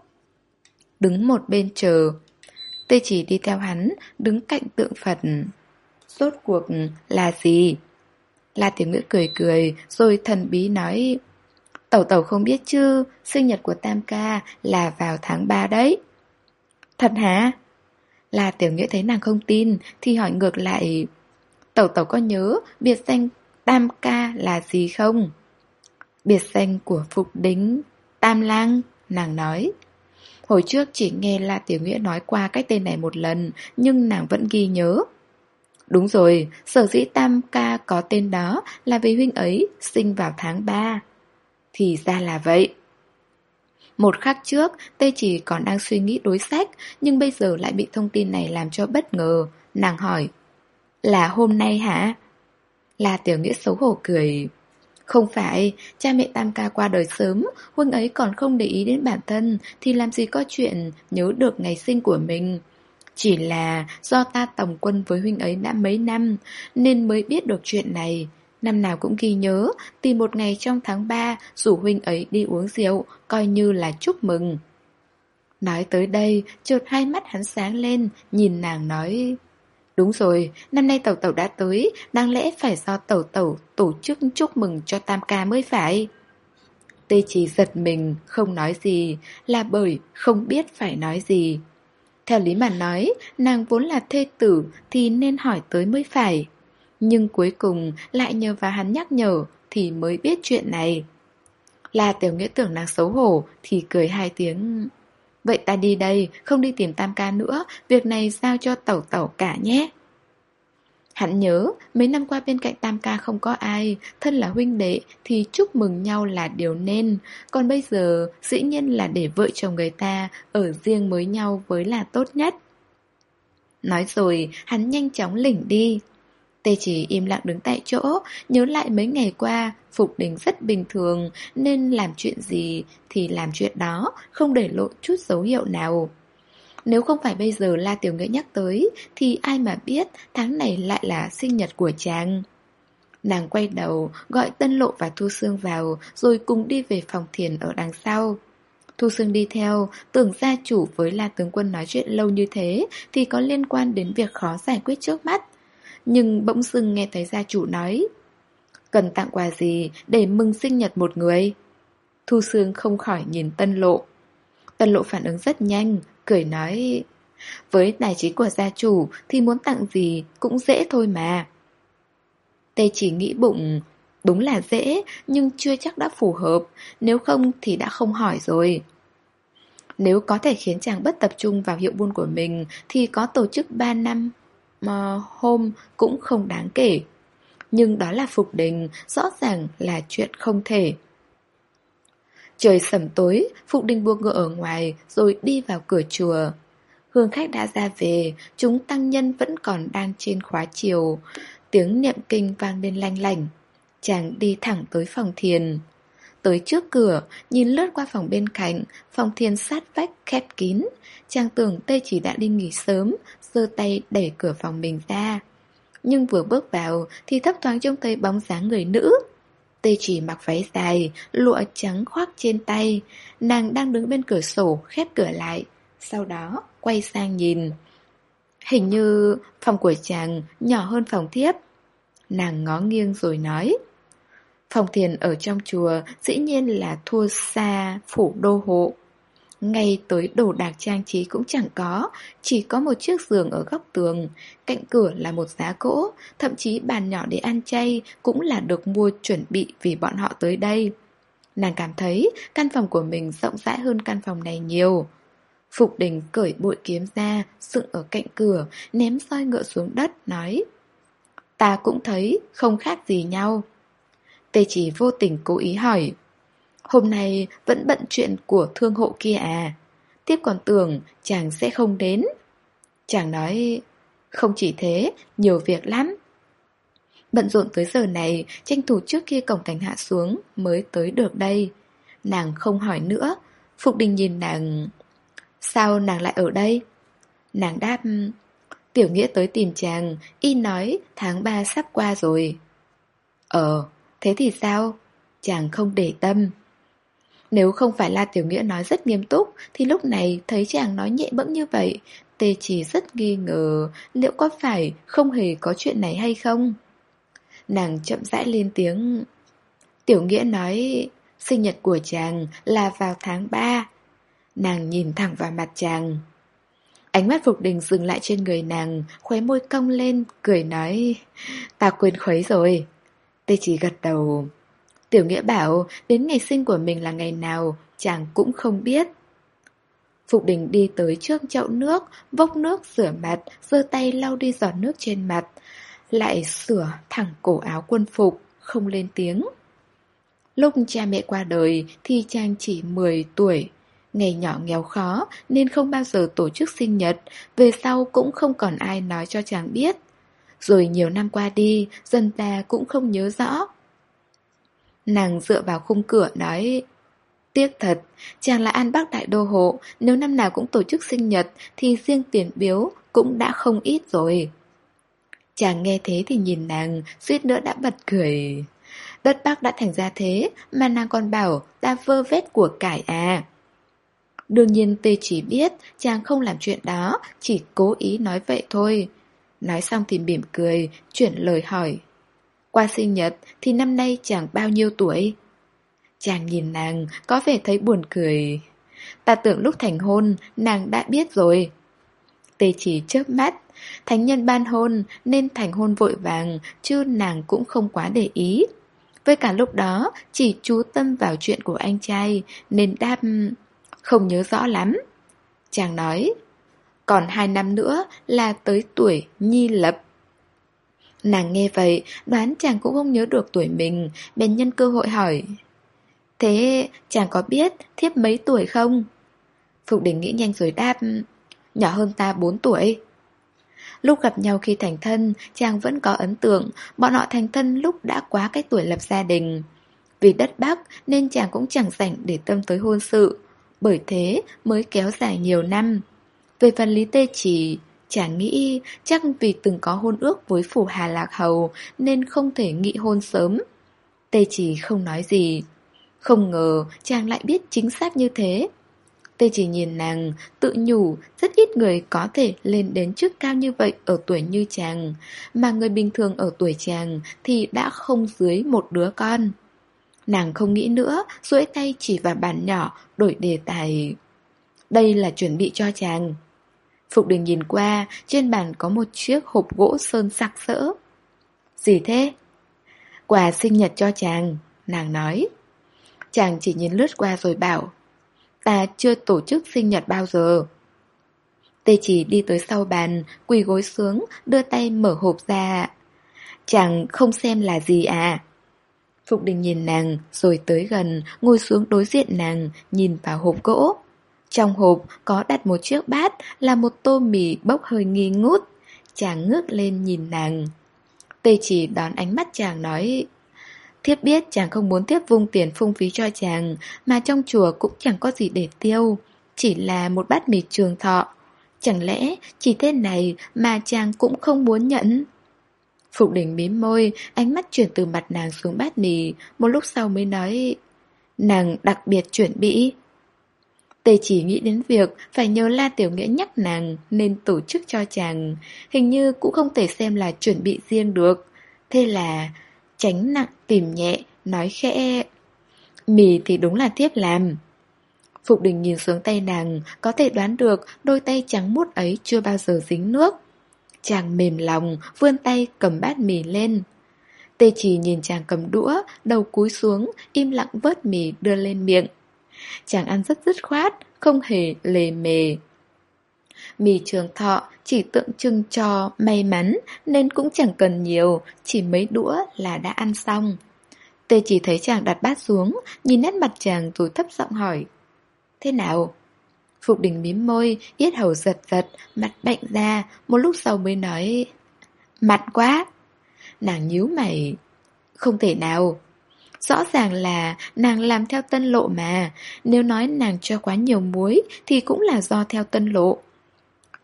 Đứng một bên chờ. Tê chỉ đi theo hắn, đứng cạnh tượng Phật. Rốt cuộc là gì? La Tiểu Nghĩa cười cười, rồi thần bí nói... Tẩu tẩu không biết chứ, sinh nhật của Tam Ca là vào tháng 3 đấy. Thật hả? Là Tiểu Nghĩa thấy nàng không tin, thì hỏi ngược lại. Tẩu tẩu có nhớ biệt danh Tam Ca là gì không? Biệt danh của Phục Đính, Tam Lang, nàng nói. Hồi trước chỉ nghe là Tiểu Nghĩa nói qua cái tên này một lần, nhưng nàng vẫn ghi nhớ. Đúng rồi, sở dĩ Tam Ca có tên đó là vì huynh ấy sinh vào tháng 3. Thì ra là vậy. Một khắc trước, Tê chỉ còn đang suy nghĩ đối sách, nhưng bây giờ lại bị thông tin này làm cho bất ngờ. Nàng hỏi, là hôm nay hả? Là tiểu nghĩa xấu hổ cười. Không phải, cha mẹ Tam ca qua đời sớm, huynh ấy còn không để ý đến bản thân, thì làm gì có chuyện nhớ được ngày sinh của mình. Chỉ là do ta tổng quân với huynh ấy đã mấy năm, nên mới biết được chuyện này. Năm nào cũng ghi nhớ, tìm một ngày trong tháng 3 rủ huynh ấy đi uống rượu, coi như là chúc mừng. Nói tới đây, chợt hai mắt hắn sáng lên, nhìn nàng nói... Đúng rồi, năm nay tẩu tẩu đã tới, đáng lẽ phải do tẩu tẩu tổ chức chúc mừng cho Tam ca mới phải. Tê chỉ giật mình, không nói gì, là bởi không biết phải nói gì. Theo lý mà nói, nàng vốn là thê tử thì nên hỏi tới mới phải. Nhưng cuối cùng lại nhờ vào hắn nhắc nhở thì mới biết chuyện này. Là tiểu nghĩa tưởng nàng xấu hổ thì cười hai tiếng. Vậy ta đi đây, không đi tìm tam ca nữa, việc này giao cho tẩu tẩu cả nhé. Hắn nhớ, mấy năm qua bên cạnh tam ca không có ai, thân là huynh đệ thì chúc mừng nhau là điều nên. Còn bây giờ, dĩ nhiên là để vợ chồng người ta ở riêng với nhau với là tốt nhất. Nói rồi, hắn nhanh chóng lỉnh đi. Tê chỉ im lặng đứng tại chỗ, nhớ lại mấy ngày qua, Phục Đình rất bình thường, nên làm chuyện gì thì làm chuyện đó, không để lộ chút dấu hiệu nào. Nếu không phải bây giờ La Tiểu Nghĩa nhắc tới, thì ai mà biết tháng này lại là sinh nhật của chàng. Nàng quay đầu, gọi Tân Lộ và Thu Sương vào, rồi cùng đi về phòng thiền ở đằng sau. Thu Sương đi theo, tưởng gia chủ với La Tướng Quân nói chuyện lâu như thế thì có liên quan đến việc khó giải quyết trước mắt nhưng bỗng dưng nghe thấy gia chủ nói Cần tặng quà gì để mừng sinh nhật một người? Thu Sương không khỏi nhìn Tân Lộ. Tân Lộ phản ứng rất nhanh, cười nói Với tài trí của gia chủ thì muốn tặng gì cũng dễ thôi mà. Tê chỉ nghĩ bụng Đúng là dễ, nhưng chưa chắc đã phù hợp, nếu không thì đã không hỏi rồi. Nếu có thể khiến chàng bất tập trung vào hiệu buôn của mình thì có tổ chức 3 năm mà hôm cũng không đáng kể. Nhưng đó là Phục Đình, rõ ràng là chuyện không thể. Trời sẩm tối, Phục Đình buộc ngựa ở ngoài rồi đi vào cửa chùa. Hương khách đã ra về, chúng tăng nhân vẫn còn đang trên khóa chiều. Tiếng niệm kinh vang lên lanh lành. Chàng đi thẳng tới phòng thiền. Tới trước cửa, nhìn lướt qua phòng bên cạnh, phòng thiền sát vách khép kín. Chàng tưởng tê chỉ đã đi nghỉ sớm, giơ tay đẩy cửa phòng mình ra. Nhưng vừa bước vào thì thấp thoáng trông thấy bóng dáng người nữ. Tê chỉ mặc váy dài, lụa trắng khoác trên tay. Nàng đang đứng bên cửa sổ, khép cửa lại. Sau đó, quay sang nhìn. Hình như phòng của chàng nhỏ hơn phòng thiếp. Nàng ngó nghiêng rồi nói. Phòng thiền ở trong chùa dĩ nhiên là thua xa phủ đô hộ. Ngay tới đồ đạc trang trí cũng chẳng có, chỉ có một chiếc giường ở góc tường, cạnh cửa là một giá gỗ, thậm chí bàn nhỏ để ăn chay cũng là được mua chuẩn bị vì bọn họ tới đây. Nàng cảm thấy căn phòng của mình rộng rãi hơn căn phòng này nhiều. Phục đình cởi bội kiếm ra, dựng ở cạnh cửa, ném soi ngựa xuống đất, nói Ta cũng thấy không khác gì nhau. Tê chỉ vô tình cố ý hỏi Hôm nay vẫn bận chuyện của thương hộ kia à Tiếp còn tưởng chàng sẽ không đến Chàng nói Không chỉ thế, nhiều việc lắm. Bận rộn tới giờ này, tranh thủ trước khi cổng cảnh hạ xuống mới tới được đây. Nàng không hỏi nữa, Phục Đình nhìn nàng... Sao nàng lại ở đây? Nàng đáp... Tiểu Nghĩa tới tìm chàng, y nói tháng 3 sắp qua rồi. Ờ, thế thì sao? Chàng không để tâm. Nếu không phải La Tiểu Nghĩa nói rất nghiêm túc, thì lúc này thấy chàng nói nhẹ bẫng như vậy, Tê chỉ rất nghi ngờ liệu có phải không hề có chuyện này hay không. Nàng chậm rãi lên tiếng. Tiểu Nghĩa nói sinh nhật của chàng là vào tháng 3. Nàng nhìn thẳng vào mặt chàng. Ánh mắt Phục Đình dừng lại trên người nàng, khóe môi cong lên, cười nói, ta quên khuấy rồi. Tê chỉ gật đầu. Tiểu Nghĩa bảo, đến ngày sinh của mình là ngày nào, chàng cũng không biết. Phục Đình đi tới trước chậu nước, vốc nước rửa mặt, giơ tay lau đi giọt nước trên mặt, lại sửa thẳng cổ áo quân phục, không lên tiếng. Lúc cha mẹ qua đời thì chàng chỉ 10 tuổi. Ngày nhỏ nghèo khó nên không bao giờ tổ chức sinh nhật, về sau cũng không còn ai nói cho chàng biết. Rồi nhiều năm qua đi, dân ta cũng không nhớ rõ. Nàng dựa vào khung cửa nói Tiếc thật, chàng là An Bắc Đại Đô Hộ, nếu năm nào cũng tổ chức sinh nhật thì riêng tiền biếu cũng đã không ít rồi. Chàng nghe thế thì nhìn nàng, suýt nữa đã bật cười. Đất Bắc đã thành ra thế, mà nàng còn bảo ta vơ vét của cải à. Đương nhiên tê chỉ biết chàng không làm chuyện đó, chỉ cố ý nói vậy thôi. Nói xong thì mỉm cười, chuyển lời hỏi. Qua sinh nhật thì năm nay chàng bao nhiêu tuổi? Chàng nhìn nàng, có vẻ thấy buồn cười. Ta tưởng lúc thành hôn, nàng đã biết rồi. Tê chỉ chớp mắt, thánh nhân ban hôn nên thành hôn vội vàng, chứ nàng cũng không quá để ý. Với cả lúc đó, chỉ chú tâm vào chuyện của anh trai, nên đáp không nhớ rõ lắm. Chàng nói, còn hai năm nữa là tới tuổi nhi lập. Nàng nghe vậy, đoán chàng cũng không nhớ được tuổi mình, bèn nhân cơ hội hỏi. Thế chàng có biết thiếp mấy tuổi không? Phục đình nghĩ nhanh rồi đáp, nhỏ hơn ta 4 tuổi. Lúc gặp nhau khi thành thân, chàng vẫn có ấn tượng, bọn họ thành thân lúc đã quá cái tuổi lập gia đình. Vì đất Bắc nên chàng cũng chẳng rảnh để tâm tới hôn sự, bởi thế mới kéo dài nhiều năm. Về phần Lý Tê Chỉ, chàng nghĩ chắc vì từng có hôn ước với Phủ Hà Lạc Hầu nên không thể nghị hôn sớm. Tê Chỉ không nói gì. Không ngờ chàng lại biết chính xác như thế. Tê chỉ nhìn nàng, tự nhủ, rất ít người có thể lên đến chức cao như vậy ở tuổi như chàng, mà người bình thường ở tuổi chàng thì đã không dưới một đứa con. Nàng không nghĩ nữa, duỗi tay chỉ vào bàn nhỏ, đổi đề tài. Đây là chuẩn bị cho chàng. Phục đình nhìn qua, trên bàn có một chiếc hộp gỗ sơn sặc sỡ. Gì thế? Quà sinh nhật cho chàng, nàng nói. Chàng chỉ nhìn lướt qua rồi bảo Ta chưa tổ chức sinh nhật bao giờ Tê chỉ đi tới sau bàn Quỳ gối xuống Đưa tay mở hộp ra Chàng không xem là gì à Phục đình nhìn nàng Rồi tới gần Ngồi xuống đối diện nàng Nhìn vào hộp gỗ trong hộp có đặt một chiếc bát Là một tô mì bốc hơi nghi ngút Chàng ngước lên nhìn nàng Tê chỉ đón ánh mắt chàng nói Thiếp biết chàng không muốn thiếp vung tiền phung phí cho chàng, mà trong chùa cũng chẳng có gì để tiêu, chỉ là một bát mì trường thọ. Chẳng lẽ chỉ thế này mà chàng cũng không muốn nhận? Phục đỉnh mím môi, ánh mắt chuyển từ mặt nàng xuống bát mì, một lúc sau mới nói Nàng đặc biệt chuẩn bị. Tề chỉ nghĩ đến việc phải nhờ La Tiểu Nghĩa nhắc nàng nên tổ chức cho chàng, hình như cũng không thể xem là chuẩn bị riêng được. Thế là tránh nặng tìm nhẹ, nói khẽ. Mì thì đúng là tiếp làm. Phục đình nhìn xuống tay nàng, có thể đoán được đôi tay trắng mút ấy chưa bao giờ dính nước. Chàng mềm lòng, vươn tay cầm bát mì lên. Tê chỉ nhìn chàng cầm đũa, đầu cúi xuống, im lặng vớt mì đưa lên miệng. Chàng ăn rất dứt khoát, không hề lề mề. Mì trường thọ chỉ tượng trưng cho may mắn nên cũng chẳng cần nhiều, chỉ mấy đũa là đã ăn xong. Tê chỉ thấy chàng đặt bát xuống, nhìn nét mặt chàng rồi thấp giọng hỏi. Thế nào? Phục đình mím môi, yết hầu giật giật, mặt bệnh ra, một lúc sau mới nói Mặn quá Nàng nhíu mày Không thể nào Rõ ràng là nàng làm theo tân lộ mà. Nếu nói nàng cho quá nhiều muối, Thì cũng là do theo tân lộ.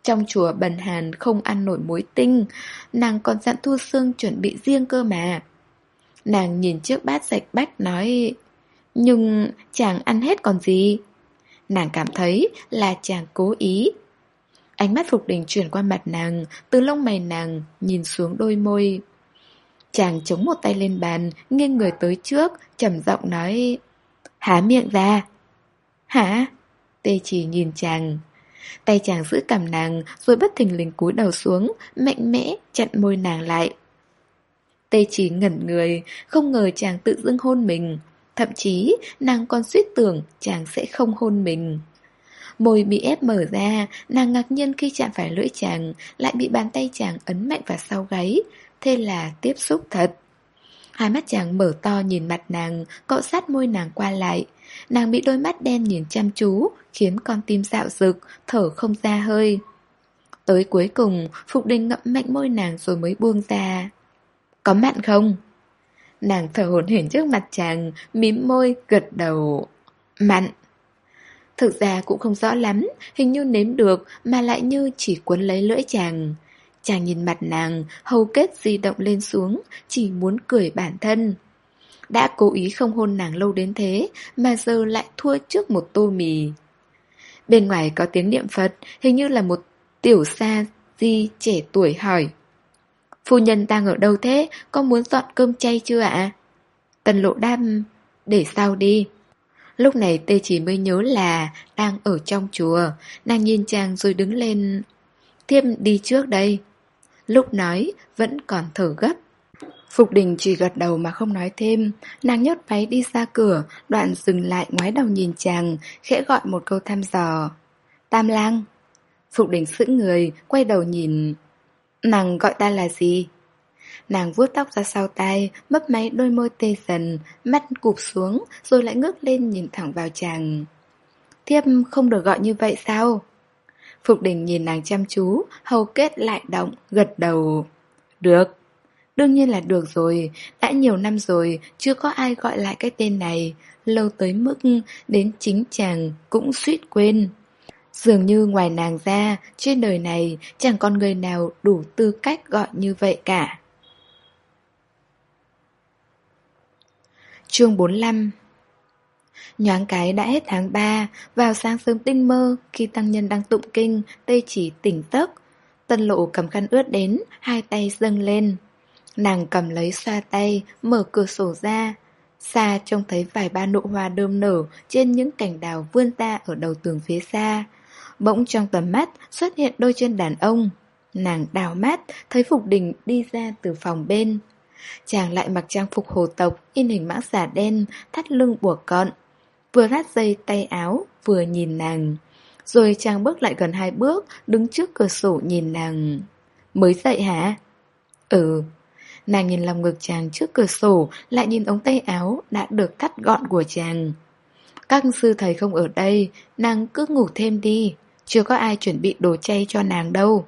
Trong chùa Bần Hàn không ăn nổi muối tinh, Nàng còn dặn Thu Sương chuẩn bị riêng cơ mà. Nàng nhìn chiếc bát sạch bách nói, Nhưng chàng ăn hết còn gì? Nàng cảm thấy là chàng cố ý. Ánh mắt Phục Đình chuyển qua mặt nàng, Từ lông mày nàng Nhìn xuống đôi môi. Chàng chống một tay lên bàn, Nghiêng người tới trước, trầm giọng nói, Há miệng ra. Hả? Tê chỉ nhìn chàng. Tay chàng giữ cầm nàng, Rồi bất thình lình cúi đầu xuống, Mạnh mẽ chặn môi nàng lại. Tê chỉ ngẩn người, Không ngờ chàng tự dưng hôn mình. Thậm chí, nàng còn suýt tưởng chàng sẽ không hôn mình. Môi bị ép mở ra, Nàng ngạc nhiên khi chạm phải lưỡi chàng, Lại bị bàn tay chàng ấn mạnh vào sau gáy. Thế là tiếp xúc thật. Hai mắt chàng mở to nhìn mặt nàng, Cọ sát môi nàng qua lại. Nàng bị đôi mắt đen nhìn chăm chú, Khiến con tim dạo rực Thở không ra hơi. Tới cuối cùng, Phục đình ngậm mạnh môi nàng rồi mới buông ra. Có mặn không? Nàng thở hổn hển trước mặt chàng, Mím môi, gật đầu. Mặn. Thực ra cũng không rõ lắm, Hình như nếm được Mà lại như chỉ cuốn lấy lưỡi chàng. Chàng nhìn mặt nàng, hầu kết di động lên xuống, chỉ muốn cười bản thân. Đã cố ý không hôn nàng lâu đến thế, mà giờ lại thua trước một tô mì. Bên ngoài có tiếng niệm Phật, hình như là một tiểu sa di trẻ tuổi hỏi. Phu nhân đang ở đâu thế, có muốn dọn cơm chay chưa ạ? Tần lộ đam, để sau đi. Lúc này tê chỉ mới nhớ là đang ở trong chùa, nàng nhìn chàng rồi đứng lên. Thiêm đi trước đây. Lúc nói vẫn còn thở gấp. Phục đình chỉ gật đầu mà không nói thêm. Nàng nhốt váy đi ra cửa, Đoạn dừng lại ngoái đầu nhìn chàng, Khẽ gọi một câu thăm dò. Tam lang. Phục đình sững người, Quay đầu nhìn. Nàng gọi ta là gì? Nàng vuốt tóc ra sau tai, Mấp máy đôi môi tê dần, Mắt cụp xuống, Rồi lại ngước lên nhìn thẳng vào chàng. Thiếp không được gọi như vậy sao? Phục đình nhìn nàng chăm chú, hầu kết lại động, gật đầu. Được. Đương nhiên là được rồi, đã nhiều năm rồi, chưa có ai gọi lại cái tên này. Lâu tới mức đến chính chàng cũng suýt quên. Dường như ngoài nàng ra, trên đời này chẳng còn người nào đủ tư cách gọi như vậy cả. Chương 45 Nhoáng cái đã hết tháng 3, vào sáng sớm tinh mơ, khi tăng nhân đang tụng kinh, tê chỉ tỉnh giấc. Tân lộ cầm khăn ướt đến, hai tay dâng lên. Nàng cầm lấy xoa tay, mở cửa sổ ra. Xa trông thấy vài ba nụ hoa đơm nở trên những cành đào vươn ra ở đầu tường phía xa. Bỗng trong tầm mắt xuất hiện đôi chân đàn ông. Nàng đào mắt, thấy Phục Đình đi ra từ phòng bên. Chàng lại mặc trang phục hồ tộc, in hình mã giả đen, thắt lưng buộc cọn, vừa thắt dây tay áo, vừa nhìn nàng. Rồi chàng bước lại gần hai bước, đứng trước cửa sổ nhìn nàng. Mới dậy hả? Ừ. Nàng nhìn lòng ngực chàng trước cửa sổ, lại nhìn ống tay áo đã được cắt gọn của chàng. Các sư thầy không ở đây, nàng cứ ngủ thêm đi, chưa có ai chuẩn bị đồ chay cho nàng đâu.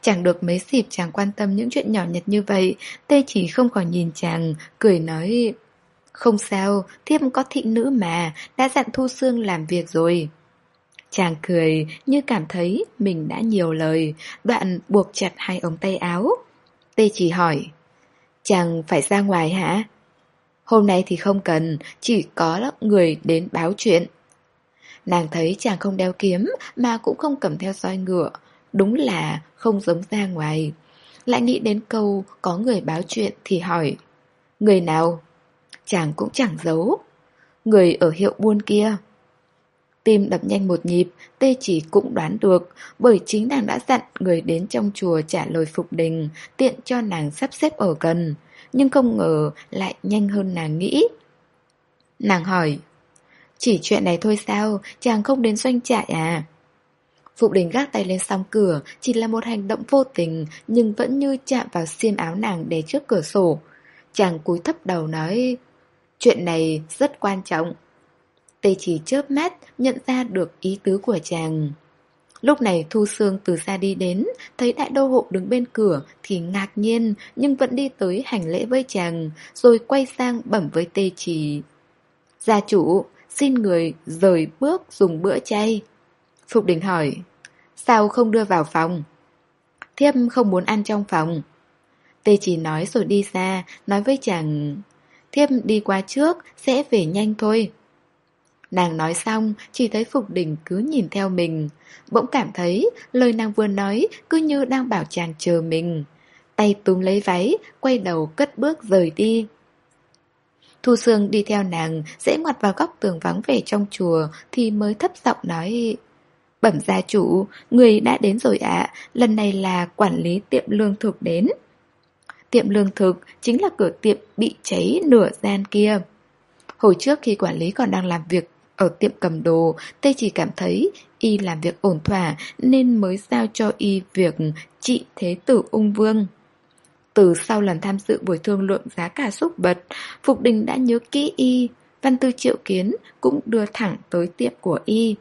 Chẳng được mấy dịp chàng quan tâm những chuyện nhỏ nhặt như vậy, tê chỉ không khỏi nhìn chàng, cười nói... Không sao, thiếp có thị nữ mà, đã dặn Thu Sương làm việc rồi. Chàng cười như cảm thấy mình đã nhiều lời, đoạn buộc chặt hai ống tay áo. Tê chỉ hỏi, chàng phải ra ngoài hả? Hôm nay thì không cần, chỉ có người đến báo chuyện. Nàng thấy chàng không đeo kiếm mà cũng không cầm theo roi ngựa, đúng là không giống ra ngoài. Lại nghĩ đến câu có người báo chuyện thì hỏi, người nào? Chàng cũng chẳng giấu. Người ở hiệu buôn kia. Tim đập nhanh một nhịp, tê chỉ cũng đoán được, bởi chính nàng đã dặn người đến trong chùa trả lời phục đình, tiện cho nàng sắp xếp ở gần. Nhưng không ngờ lại nhanh hơn nàng nghĩ. Nàng hỏi, chỉ chuyện này thôi sao, chàng không đến doanh trại à? Phục đình gác tay lên song cửa, chỉ là một hành động vô tình, nhưng vẫn như chạm vào xiêm áo nàng để trước cửa sổ. Chàng cúi thấp đầu nói, Chuyện này rất quan trọng. Tê chỉ chớp mắt nhận ra được ý tứ của chàng. Lúc này Thu Sương từ xa đi đến, thấy đại đô hộ đứng bên cửa thì ngạc nhiên nhưng vẫn đi tới hành lễ với chàng, rồi quay sang bẩm với tê chỉ. Gia chủ, xin người rời bước dùng bữa chay. Phục Đình hỏi, sao không đưa vào phòng? Thiếp không muốn ăn trong phòng. Tê chỉ nói rồi đi xa, nói với chàng, thiếp đi qua trước, sẽ về nhanh thôi. Nàng nói xong, chỉ thấy Phục Đình cứ nhìn theo mình. Bỗng cảm thấy lời nàng vừa nói cứ như đang bảo chàng chờ mình. Tay túm lấy váy, quay đầu cất bước rời đi. Thu Sương đi theo nàng, dễ ngoặt vào góc tường vắng vẻ trong chùa thì mới thấp giọng nói Bẩm gia chủ, người đã đến rồi ạ, lần này là quản lý tiệm lương thực đến. Tiệm lương thực chính là cửa tiệm bị cháy nửa gian kia. Hồi trước khi quản lý còn đang làm việc ở tiệm cầm đồ, Tây chỉ cảm thấy y làm việc ổn thỏa nên mới giao cho y việc trị thế tử ung vương. Từ sau lần tham dự buổi thương lượng giá cả xúc bật, Phục Đình đã nhớ kỹ y, văn tư triệu kiến cũng đưa thẳng tới tiệm của y.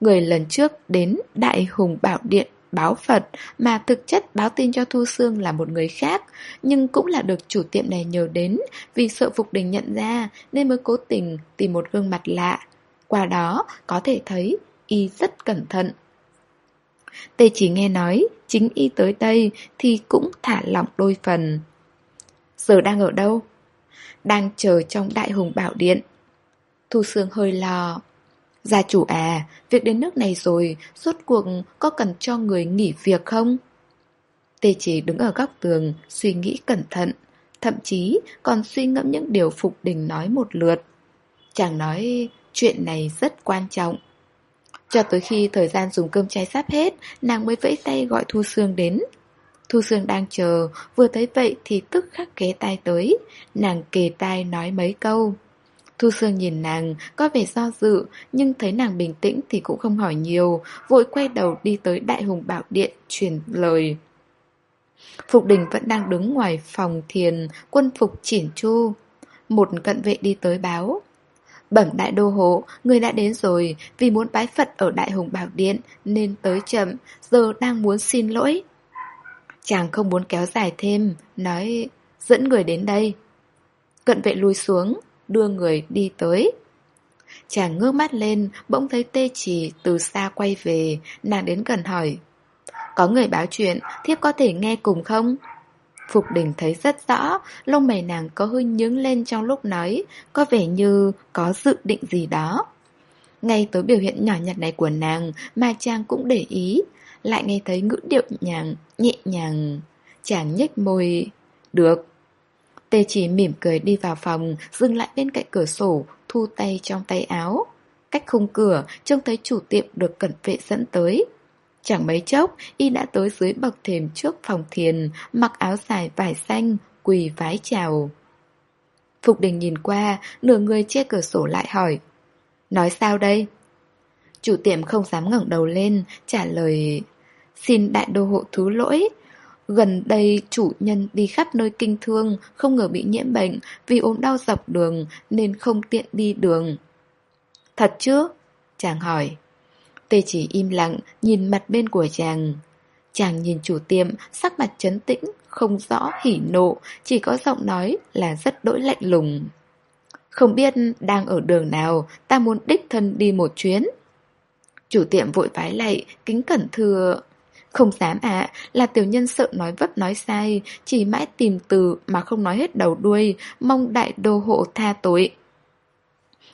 Người lần trước đến Đại Hùng Bảo Điện báo Phật mà thực chất báo tin cho Thu Sương là một người khác, nhưng cũng là được chủ tiệm này nhờ đến vì sợ Phục Đình nhận ra nên mới cố tình tìm một gương mặt lạ. Qua đó có thể thấy y rất cẩn thận. Tê chỉ nghe nói chính y tới đây thì cũng thả lỏng đôi phần. Giờ đang ở đâu? Đang chờ trong đại hùng bảo điện. Thu Sương hơi lò. Gia chủ à, việc đến nước này rồi, suốt cuộc có cần cho người nghỉ việc không? Tê chỉ đứng ở góc tường, suy nghĩ cẩn thận, thậm chí còn suy ngẫm những điều Phục Đình nói một lượt. Chàng nói chuyện này rất quan trọng. Cho tới khi thời gian dùng cơm chay sắp hết, nàng mới vẫy tay gọi Thu Sương đến. Thu Sương đang chờ, vừa thấy vậy thì tức khắc kế tai tới, nàng kề tai nói mấy câu. Thu Sương nhìn nàng, có vẻ do dự, nhưng thấy nàng bình tĩnh thì cũng không hỏi nhiều, vội quay đầu đi tới Đại Hùng Bảo Điện, truyền lời. Phục đình vẫn đang đứng ngoài phòng thiền, quân phục chỉn chu. Một cận vệ đi tới báo. Bẩm đại đô hộ, người đã đến rồi, vì muốn bái Phật ở Đại Hùng Bảo Điện nên tới chậm, giờ đang muốn xin lỗi. Chàng không muốn kéo dài thêm, nói dẫn người đến đây. Cận vệ lui xuống, đưa người đi tới. Chàng ngước mắt lên, bỗng thấy tê chỉ từ xa quay về, nàng đến gần hỏi. Có người báo chuyện, thiếp có thể nghe cùng không? Phục đình thấy rất rõ, lông mày nàng có hơi nhướng lên trong lúc nói, có vẻ như có dự định gì đó. Ngay tới biểu hiện nhỏ nhặt này của nàng mà chàng cũng để ý, lại nghe thấy ngữ điệu nhàng, nhẹ nhàng. Chàng nhếch môi, được, Tê chỉ mỉm cười đi vào phòng, dừng lại bên cạnh cửa sổ, thu tay trong tay áo. Cách khung cửa, trông thấy chủ tiệm được cẩn vệ dẫn tới. Chẳng mấy chốc, y đã tới dưới bậc thềm trước phòng thiền, mặc áo dài vải xanh, quỳ vái chào. Phục đình nhìn qua, nửa người che cửa sổ lại hỏi. Nói sao đây? Chủ tiệm không dám ngẩng đầu lên, trả lời... Xin đại đô hộ thứ lỗi, Gần đây chủ nhân đi khắp nơi kinh thương, không ngờ bị nhiễm bệnh vì ốm đau dọc đường nên không tiện đi đường. Thật chứ? Chàng hỏi. Tê chỉ im lặng, nhìn mặt bên của chàng. Chàng nhìn chủ tiệm, sắc mặt trấn tĩnh, không rõ hỉ nộ, chỉ có giọng nói là rất đỗi lạnh lùng. Không biết đang ở đường nào, ta muốn đích thân đi một chuyến. Chủ tiệm vội vái lạy, kính cẩn thưa không dám ạ, là tiểu nhân sợ nói vấp nói sai, chỉ mãi tìm từ mà không nói hết đầu đuôi, mong đại đô hộ tha tội.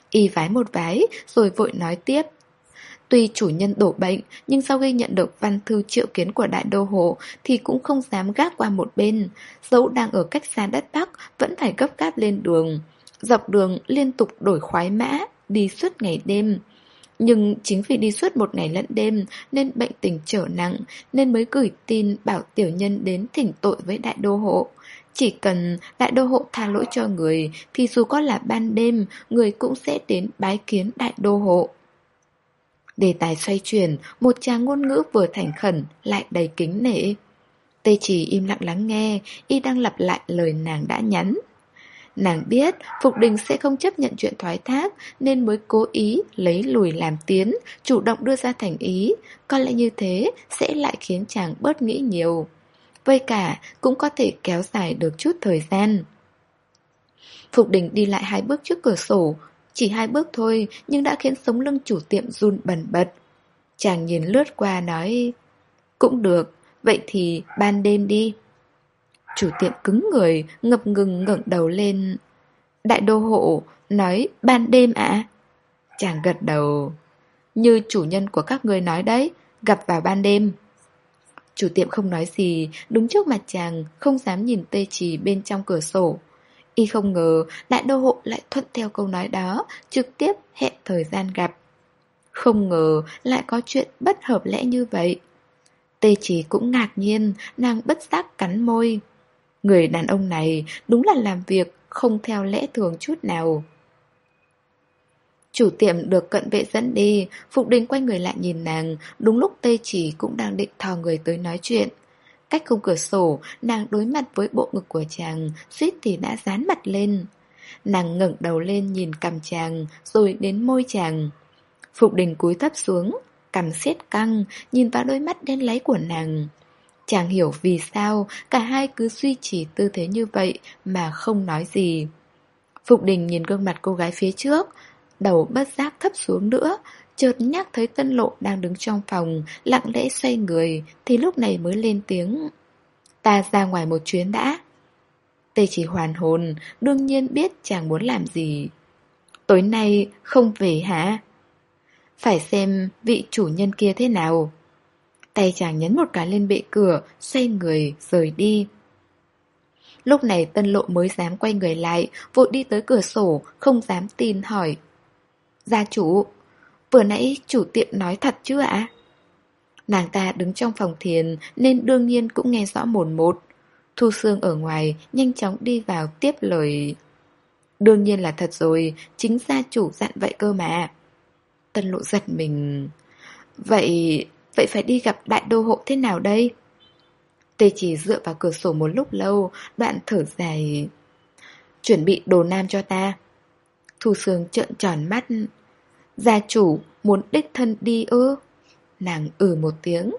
Y vái một vái, rồi vội nói tiếp. Tuy chủ nhân đổ bệnh, nhưng sau khi nhận được văn thư triệu kiến của đại đô hộ thì cũng không dám gác qua một bên. Dẫu đang ở cách xa đất Bắc, vẫn phải gấp gáp lên đường. Dọc đường liên tục đổi khoái mã, đi suốt ngày đêm. Nhưng chính vì đi suốt một ngày lẫn đêm nên bệnh tình trở nặng nên mới gửi tin bảo tiểu nhân đến thỉnh tội với đại đô hộ. Chỉ cần đại đô hộ tha lỗi cho người thì dù có là ban đêm người cũng sẽ đến bái kiến đại đô hộ. Đề tài xoay chuyển, một chàng ngôn ngữ vừa thành khẩn lại đầy kính nể. Tê chỉ im lặng lắng nghe, y đang lặp lại lời nàng đã nhắn. Nàng biết Phục Đình sẽ không chấp nhận chuyện thoái thác, Nên mới cố ý lấy lùi làm tiến, Chủ động đưa ra thành ý. Có lẽ như thế sẽ lại khiến chàng bớt nghĩ nhiều. Vây cả, cũng có thể kéo dài được chút thời gian. Phục Đình đi lại hai bước trước cửa sổ. Chỉ hai bước thôi, Nhưng đã khiến sống lưng chủ tiệm run bần bật. Chàng nhìn lướt qua nói, Cũng được, Vậy thì ban đêm đi. Chủ tiệm cứng người, ngập ngừng ngẩng đầu lên. Đại đô hộ, nói ban đêm ạ? Chàng gật đầu. Như chủ nhân của các người nói đấy, gặp vào ban đêm. Chủ tiệm không nói gì, đúng trước mặt chàng, không dám nhìn tê trì bên trong cửa sổ. Y không ngờ đại đô hộ lại thuận theo câu nói đó, trực tiếp hẹn thời gian gặp. Không ngờ lại có chuyện bất hợp lẽ như vậy. Tê trì cũng ngạc nhiên, nàng bất giác cắn môi. Người đàn ông này đúng là làm việc không theo lẽ thường chút nào. Chủ tiệm được cận vệ dẫn đi, Phục Đình quay người lại nhìn nàng, đúng lúc Tê Chỉ cũng đang định thò người tới nói chuyện. Cách không cửa sổ, nàng đối mặt với bộ ngực của chàng, suýt thì đã dán mặt lên. Nàng ngẩng đầu lên nhìn cằm chàng, rồi đến môi chàng. Phục Đình cúi thấp xuống, cằm siết căng, nhìn vào đôi mắt đen láy của nàng. Chàng hiểu vì sao cả hai cứ duy trì tư thế như vậy mà không nói gì. Phục đình nhìn gương mặt cô gái phía trước, đầu bất giác thấp xuống nữa, chợt nhắc thấy tân lộ đang đứng trong phòng, lặng lẽ xoay người, thì lúc này mới lên tiếng. Ta ra ngoài một chuyến đã. Tê chỉ hoàn hồn, đương nhiên biết chàng muốn làm gì. Tối nay không về hả? Phải xem vị chủ nhân kia thế nào. Tay chàng nhấn một cái lên bệ cửa, xoay người, rời đi. Lúc này tân lộ mới dám quay người lại, vội đi tới cửa sổ, không dám tin hỏi. Gia chủ, vừa nãy chủ tiệm nói thật chứ ạ? Nàng ta đứng trong phòng thiền nên đương nhiên cũng nghe rõ mồn một. Thu Sương ở ngoài nhanh chóng đi vào tiếp lời. Đương nhiên là thật rồi, chính gia chủ dặn vậy cơ mà. Tân lộ giật mình. Vậy Vậy phải đi gặp đại đô hộ thế nào đây? Tê chỉ dựa vào cửa sổ một lúc lâu, đoạn thở dài. Chuẩn bị đồ nam cho ta. Thu Sương trợn tròn mắt. Gia chủ muốn đích thân đi ư? Nàng ừ một tiếng.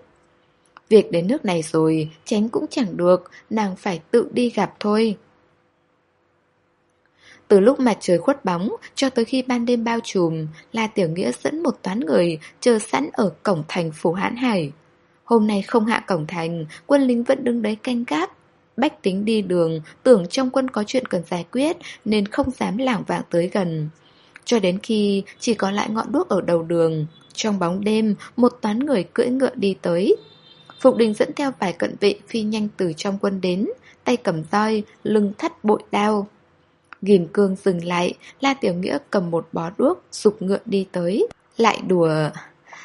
Việc đến nước này rồi, tránh cũng chẳng được, nàng phải tự đi gặp thôi. Từ lúc mặt trời khuất bóng cho tới khi ban đêm bao trùm, La Tiểu Nghĩa dẫn một toán người chờ sẵn ở cổng thành phủ Hãn Hải. Hôm nay không hạ cổng thành, quân lính vẫn đứng đấy canh gác. Bách tính đi đường, tưởng trong quân có chuyện cần giải quyết nên không dám lảng vạng tới gần. Cho đến khi chỉ có lại ngọn đuốc ở đầu đường, trong bóng đêm một toán người cưỡi ngựa đi tới. Phục đình dẫn theo vài cận vệ phi nhanh từ trong quân đến, tay cầm roi, lưng thắt bội đao. Ghim cương dừng lại, La Tiểu Nghĩa cầm một bó đuốc, sụp ngựa đi tới. Lại đùa...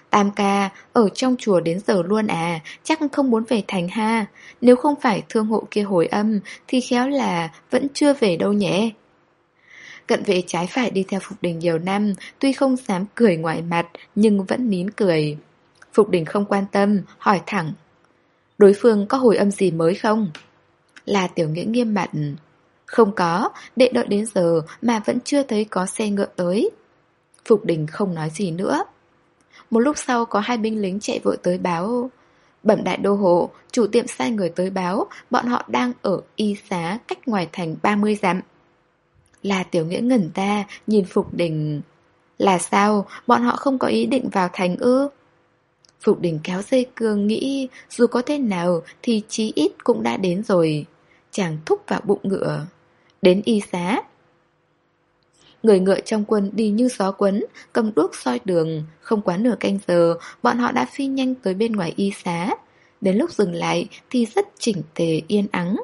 Tam ca, ở trong chùa đến giờ luôn à, chắc không muốn về thành ha. Nếu không phải thương hộ kia hồi âm, thì khéo là vẫn chưa về đâu nhé. Cận vệ trái phải đi theo Phục Đình nhiều năm, tuy không dám cười ngoài mặt, nhưng vẫn nín cười. Phục Đình không quan tâm, hỏi thẳng. Đối phương có hồi âm gì mới không? Là tiểu nghĩa nghiêm mặt. Không có, đệ đợi đến giờ mà vẫn chưa thấy có xe ngựa tới. Phục đình không nói gì nữa. Một lúc sau có hai binh lính chạy vội tới báo Bẩm đại đô hộ, chủ tiệm sai người tới báo Bọn họ đang ở y xá cách ngoài thành 30 dặm Là tiểu nghĩa ngẩn ta, nhìn Phục đình Là sao, bọn họ không có ý định vào thành ư? Phục đình kéo dây cương nghĩ Dù có thế nào thì chí ít cũng đã đến rồi Chàng thúc vào bụng ngựa Đến y xá. Người ngựa trong quân đi như gió quấn Cầm đuốc soi đường Không quá nửa canh giờ Bọn họ đã phi nhanh tới bên ngoài y xá. Đến lúc dừng lại thì rất chỉnh tề yên ắng.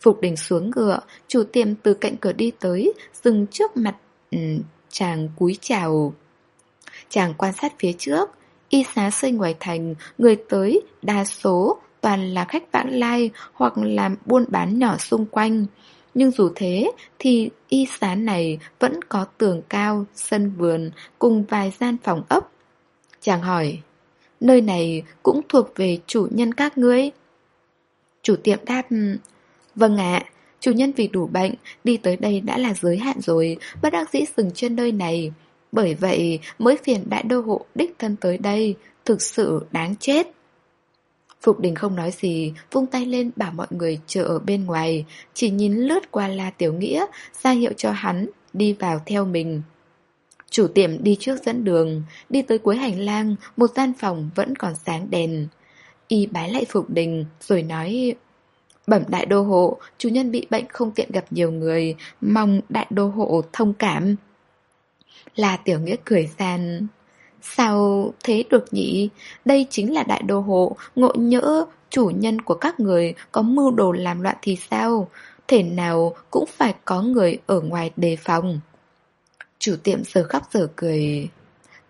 Phục đình xuống ngựa Chủ tiệm từ cạnh cửa đi tới Dừng trước mặt um, chàng cúi chào. Chàng quan sát phía trước Y xá xây ngoài thành Người tới đa số toàn là khách vãng lai Hoặc làm buôn bán nhỏ xung quanh nhưng dù thế thì y xá này vẫn có tường cao, sân vườn cùng vài gian phòng ốc. Chàng hỏi, nơi này cũng thuộc về chủ nhân các ngươi? Chủ tiệm đáp, vâng ạ, chủ nhân vì đủ bệnh, đi tới đây đã là giới hạn rồi, bất đắc dĩ dừng chân nơi này. Bởi vậy mới phiền đại đô hộ đích thân tới đây, thực sự đáng chết. Phục đình không nói gì, vung tay lên bảo mọi người chờ ở bên ngoài, chỉ nhìn lướt qua La Tiểu Nghĩa, ra hiệu cho hắn, đi vào theo mình. Chủ tiệm đi trước dẫn đường, đi tới cuối hành lang, một gian phòng vẫn còn sáng đèn. Y bái lại Phục đình, rồi nói... Bẩm đại đô hộ, chủ nhân bị bệnh không tiện gặp nhiều người, mong đại đô hộ thông cảm. La Tiểu Nghĩa cười gian. Sao thế được nhỉ? Đây chính là đại đô hộ, ngộ nhỡ chủ nhân của các người có mưu đồ làm loạn thì sao? Thể nào cũng phải có người ở ngoài đề phòng. Chủ tiệm giờ khóc giờ cười.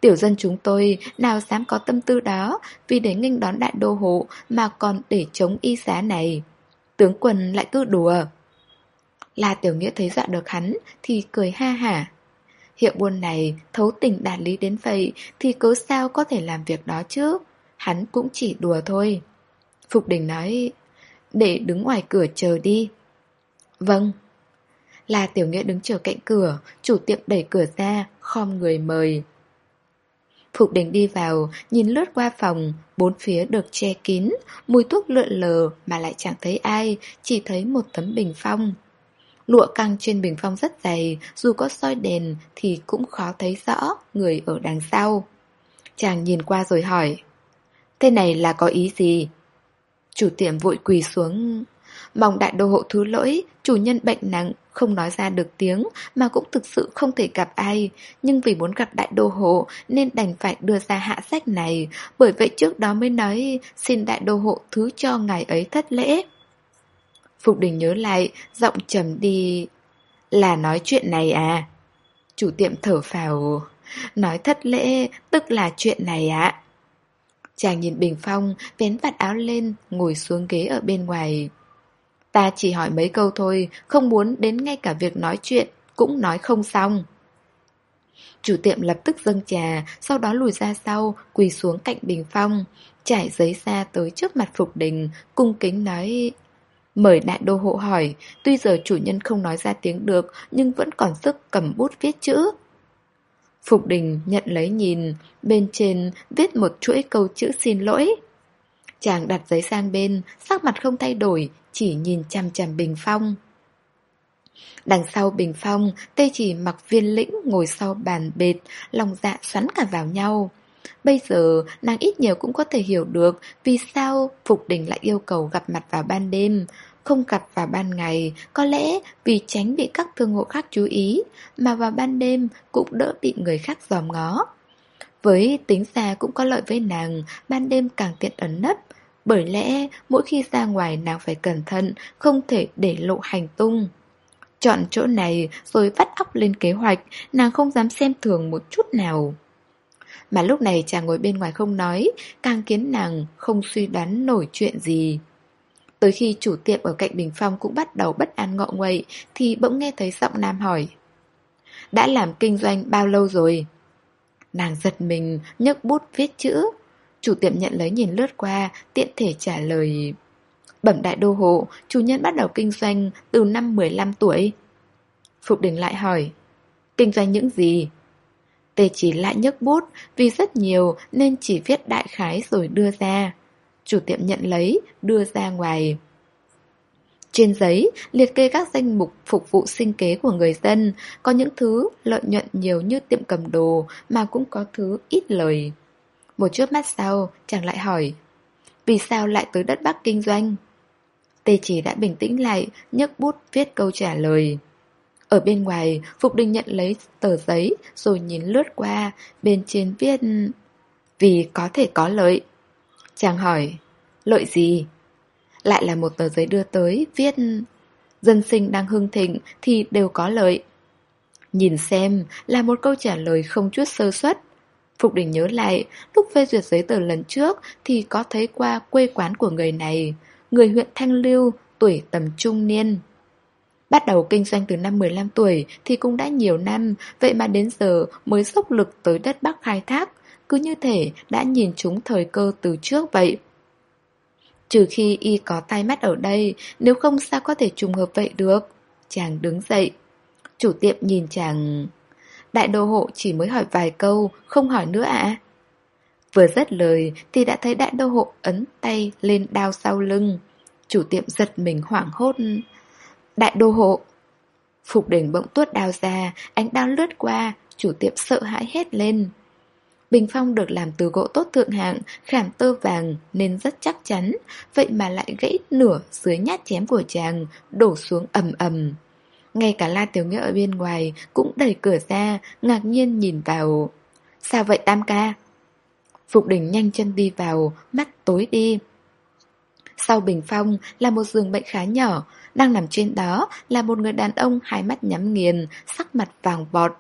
Tiểu dân chúng tôi nào dám có tâm tư đó vì để nghênh đón đại đô hộ mà còn để chống y giá này. Tướng quân lại cứ đùa. là Tiểu Nghĩa thấy dọa được hắn thì cười ha hả. Hiệu buôn này thấu tình đạt lý đến vậy thì cớ sao có thể làm việc đó chứ? Hắn cũng chỉ đùa thôi. Phục đình nói, để đứng ngoài cửa chờ đi. Vâng. Là tiểu nghĩa đứng chờ cạnh cửa, chủ tiệm đẩy cửa ra, khom người mời. Phục đình đi vào, nhìn lướt qua phòng, bốn phía được che kín, mùi thuốc lượn lờ mà lại chẳng thấy ai, chỉ thấy một tấm bình phong. Lụa căng trên bình phong rất dày, dù có soi đèn thì cũng khó thấy rõ người ở đằng sau. Chàng nhìn qua rồi hỏi, thế này là có ý gì? Chủ tiệm vội quỳ xuống, mong đại đô hộ thứ lỗi, chủ nhân bệnh nặng, không nói ra được tiếng mà cũng thực sự không thể gặp ai, nhưng vì muốn gặp đại đô hộ nên đành phải đưa ra hạ sách này, bởi vậy trước đó mới nói xin đại đô hộ thứ cho ngài ấy thất lễ. Phục đình nhớ lại, giọng trầm đi. Là nói chuyện này à? Chủ tiệm thở phào. Nói thất lễ, tức là chuyện này ạ. Chàng nhìn Bình Phong, vén vạt áo lên, ngồi xuống ghế ở bên ngoài. Ta chỉ hỏi mấy câu thôi, không muốn đến ngay cả việc nói chuyện, cũng nói không xong. Chủ tiệm lập tức dâng trà, sau đó lùi ra sau, quỳ xuống cạnh Bình Phong, trải giấy ra tới trước mặt Phục Đình, cung kính nói Mời đại đô hộ hỏi, tuy giờ chủ nhân không nói ra tiếng được nhưng vẫn còn sức cầm bút viết chữ. Phục đình nhận lấy nhìn, bên trên viết một chuỗi câu chữ xin lỗi. Chàng đặt giấy sang bên, sắc mặt không thay đổi, chỉ nhìn chằm chằm bình phong. Đằng sau bình phong, tây chỉ mặc viên lĩnh ngồi sau bàn bệt, lòng dạ xoắn cả vào nhau. Bây giờ nàng ít nhiều cũng có thể hiểu được vì sao Phục Đình lại yêu cầu gặp mặt vào ban đêm, không gặp vào ban ngày, có lẽ vì tránh bị các thương hộ khác chú ý, mà vào ban đêm cũng đỡ bị người khác dòm ngó. Với tính xa cũng có lợi với nàng, ban đêm càng tiện ẩn nấp, bởi lẽ mỗi khi ra ngoài nàng phải cẩn thận, không thể để lộ hành tung. Chọn chỗ này rồi vắt óc lên kế hoạch, nàng không dám xem thường một chút nào. Mà lúc này chàng ngồi bên ngoài không nói, càng khiến nàng không suy đoán nổi chuyện gì. Tới khi chủ tiệm ở cạnh bình phong cũng bắt đầu bất an ngọ nguậy, thì bỗng nghe thấy giọng nam hỏi. Đã làm kinh doanh bao lâu rồi? Nàng giật mình, nhấc bút viết chữ. Chủ tiệm nhận lấy nhìn lướt qua, tiện thể trả lời. Bẩm đại đô hộ, chủ nhân bắt đầu kinh doanh từ năm 15 tuổi. Phục đình lại hỏi. Kinh doanh những gì? Tề chỉ lại nhấc bút, vì rất nhiều nên chỉ viết đại khái rồi đưa ra. Chủ tiệm nhận lấy, đưa ra ngoài. Trên giấy, liệt kê các danh mục phục vụ sinh kế của người dân, có những thứ lợi nhuận nhiều như tiệm cầm đồ mà cũng có thứ ít lời. Một chút mắt sau, chàng lại hỏi, vì sao lại tới đất Bắc kinh doanh? Tề chỉ đã bình tĩnh lại, nhấc bút viết câu trả lời. Ở bên ngoài, Phục Đình nhận lấy tờ giấy rồi nhìn lướt qua, bên trên viết Vì có thể có lợi. Chàng hỏi, lợi gì? Lại là một tờ giấy đưa tới, viết Dân sinh đang hưng thịnh thì đều có lợi. Nhìn xem là một câu trả lời không chút sơ suất. Phục đình nhớ lại, lúc phê duyệt giấy tờ lần trước thì có thấy qua quê quán của người này, người huyện Thanh Lưu, tuổi tầm trung niên. Bắt đầu kinh doanh từ năm 15 tuổi thì cũng đã nhiều năm, vậy mà đến giờ mới dốc lực tới đất Bắc khai thác, cứ như thể đã nhìn chúng thời cơ từ trước vậy. Trừ khi y có tai mắt ở đây, nếu không sao có thể trùng hợp vậy được. Chàng đứng dậy. Chủ tiệm nhìn chàng... Đại đô hộ chỉ mới hỏi vài câu, không hỏi nữa ạ. Vừa dứt lời thì đã thấy đại đô hộ ấn tay lên đao sau lưng. Chủ tiệm giật mình hoảng hốt. Đại đô hộ! Phục đỉnh bỗng tuốt đào ra, ánh đao lướt qua, chủ tiệm sợ hãi hét lên. Bình phong được làm từ gỗ tốt thượng hạng, khảm tơ vàng nên rất chắc chắn, vậy mà lại gãy nửa dưới nhát chém của chàng, đổ xuống ầm ầm. Ngay cả La Tiểu Nghĩa ở bên ngoài cũng đẩy cửa ra, ngạc nhiên nhìn vào. Sao vậy Tam ca? Phục đình nhanh chân đi vào, mắt tối đi. Sau bình phong là một giường bệnh khá nhỏ, đang nằm trên đó là một người đàn ông hai mắt nhắm nghiền, sắc mặt vàng bọt.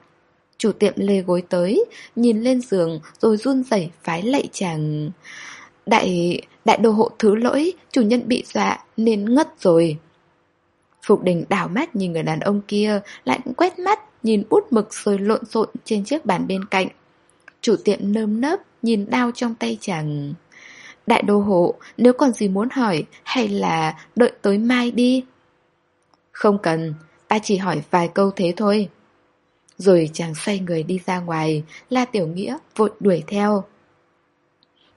Chủ tiệm lê gối tới, nhìn lên giường rồi run rẩy phái lạy chàng. Đại, đại đồ hộ thứ lỗi, chủ nhân bị dọa nên ngất rồi. Phục đình đảo mắt nhìn người đàn ông kia, lại quét mắt nhìn bút mực rồi lộn xộn trên chiếc bàn bên cạnh. Chủ tiệm nơm nớp nhìn đao trong tay chàng. Đại đô hộ, nếu còn gì muốn hỏi, hay là đợi tới mai đi? Không cần, ta chỉ hỏi vài câu thế thôi. Rồi chàng xoay người đi ra ngoài, La Tiểu Nghĩa vội đuổi theo.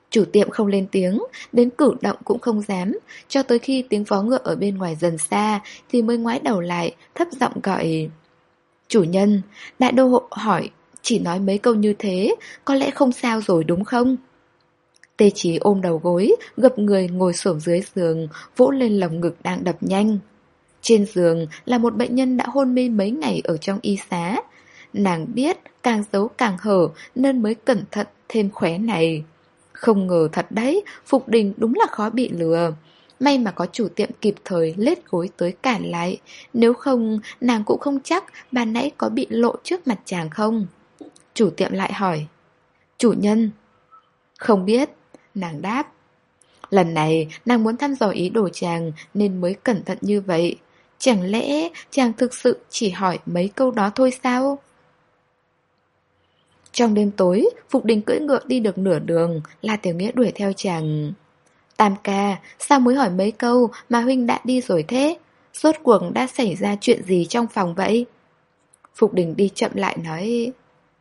Chủ tiệm không lên tiếng, đến cử động cũng không dám, cho tới khi tiếng vó ngựa ở bên ngoài dần xa thì mới ngoái đầu lại, thấp giọng gọi. Chủ nhân, đại đô hộ hỏi, chỉ nói mấy câu như thế, có lẽ không sao rồi đúng không? Tê Chí ôm đầu gối, gập người ngồi xổm dưới giường, vỗ lên lồng ngực đang đập nhanh. Trên giường là một bệnh nhân đã hôn mê mấy ngày ở trong y xá. Nàng biết càng giấu càng hở nên mới cẩn thận thêm khóe này. Không ngờ thật đấy, Phục Đình đúng là khó bị lừa. May mà có chủ tiệm kịp thời lết gối tới cản lại. Nếu không, nàng cũng không chắc bà nãy có bị lộ trước mặt chàng không. Chủ tiệm lại hỏi. Chủ nhân. Không biết. Nàng đáp. Lần này, nàng muốn thăm dò ý đồ chàng nên mới cẩn thận như vậy. Chẳng lẽ chàng thực sự chỉ hỏi mấy câu đó thôi sao? Trong đêm tối, Phục Đình cưỡi ngựa đi được nửa đường, La Tiểu Nghĩa đuổi theo chàng. Tam ca, sao mới hỏi mấy câu mà huynh đã đi rồi thế? Rốt cuộc đã xảy ra chuyện gì trong phòng vậy? Phục Đình đi chậm lại nói,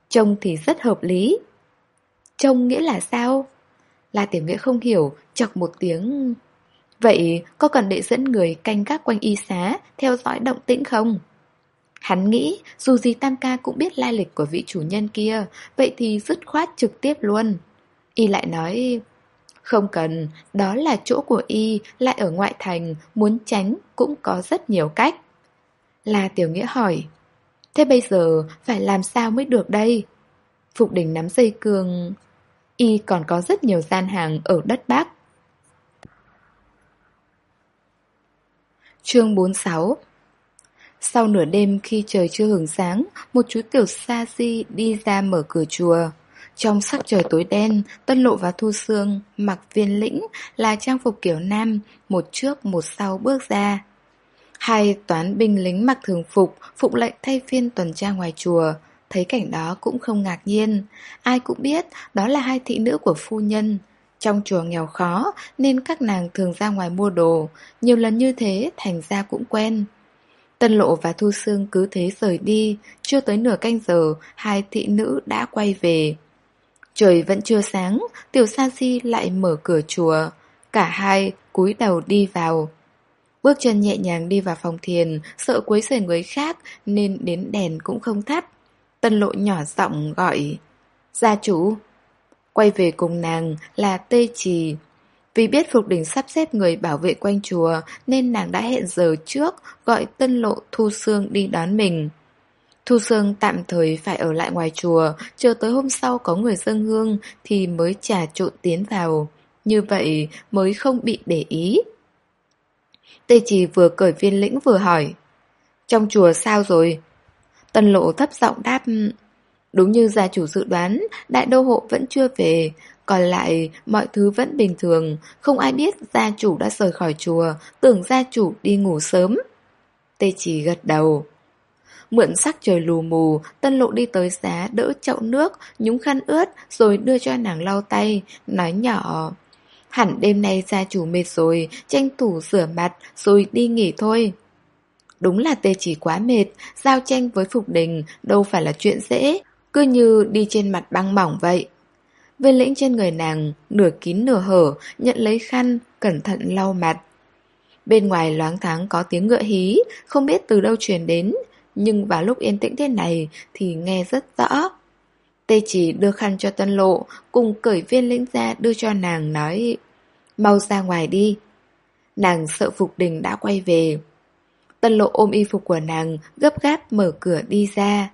trông thì rất hợp lý. Trông nghĩa là sao? La Tiểu Nghĩa không hiểu, chọc một tiếng. Vậy có cần để dẫn người canh gác quanh y xá, theo dõi động tĩnh không? Hắn nghĩ dù gì Tam Ca cũng biết lai lịch của vị chủ nhân kia, vậy thì dứt khoát trực tiếp luôn. Y lại nói, không cần, đó là chỗ của Y, lại ở ngoại thành, muốn tránh cũng có rất nhiều cách. La Tiểu Nghĩa hỏi, thế bây giờ phải làm sao mới được đây? Phục đình nắm dây cương, Y còn có rất nhiều gian hàng ở đất Bắc. Chương 46 sau nửa đêm khi trời chưa hưởng sáng, một chú tiểu sa di đi ra mở cửa chùa. Trong sắc trời tối đen, Tân Lộ và Thu Sương mặc viên lĩnh là trang phục kiểu nam, một trước một sau bước ra. Hai toán binh lính mặc thường phục, phụng lệnh thay phiên tuần tra ngoài chùa. Thấy cảnh đó cũng không ngạc nhiên, ai cũng biết đó là hai thị nữ của phu nhân. Trong chùa nghèo khó nên các nàng thường ra ngoài mua đồ, nhiều lần như thế thành ra cũng quen. Tân Lộ và Thu Sương cứ thế rời đi, chưa tới nửa canh giờ, hai thị nữ đã quay về. Trời vẫn chưa sáng, Tiểu Sa Di lại mở cửa chùa. Cả hai cúi đầu đi vào. Bước chân nhẹ nhàng đi vào phòng thiền, sợ quấy rầy người khác nên đến đèn cũng không thắp. Tân Lộ nhỏ giọng gọi, gia chủ. Quay về cùng nàng là Tê Trì, vì biết Phục Đình sắp xếp người bảo vệ quanh chùa nên nàng đã hẹn giờ trước gọi tân lộ Thu Sương đi đón mình. Thu Sương tạm thời phải ở lại ngoài chùa, chờ tới hôm sau có người dân hương thì mới trà trộn tiến vào. Như vậy mới không bị để ý. Tê Trì vừa cởi viên lĩnh vừa hỏi. Trong chùa sao rồi? Tân lộ thấp giọng đáp... Đúng như gia chủ dự đoán, đại đô hộ vẫn chưa về, còn lại, mọi thứ vẫn bình thường, không ai biết gia chủ đã rời khỏi chùa, tưởng gia chủ đi ngủ sớm. Tê chỉ gật đầu. Mượn sắc trời lù mù, tân lộ đi tới giá đỡ chậu nước, nhúng khăn ướt rồi đưa cho nàng lau tay, nói nhỏ. Hẳn đêm nay gia chủ mệt rồi, tranh thủ rửa mặt rồi đi nghỉ thôi. Đúng là tê chỉ quá mệt, giao tranh với Phục Đình đâu phải là chuyện dễ, cứ như đi trên mặt băng mỏng vậy. Viên lĩnh trên người nàng, nửa kín nửa hở, nhận lấy khăn, cẩn thận lau mặt. Bên ngoài loáng thoáng có tiếng ngựa hí, không biết từ đâu truyền đến, nhưng vào lúc yên tĩnh thế này thì nghe rất rõ. Tê chỉ đưa khăn cho tân lộ, cùng cởi viên lĩnh ra đưa cho nàng nói Mau ra ngoài đi. Nàng sợ Phục Đình đã quay về. Tân lộ ôm y phục của nàng, gấp gáp mở cửa đi ra.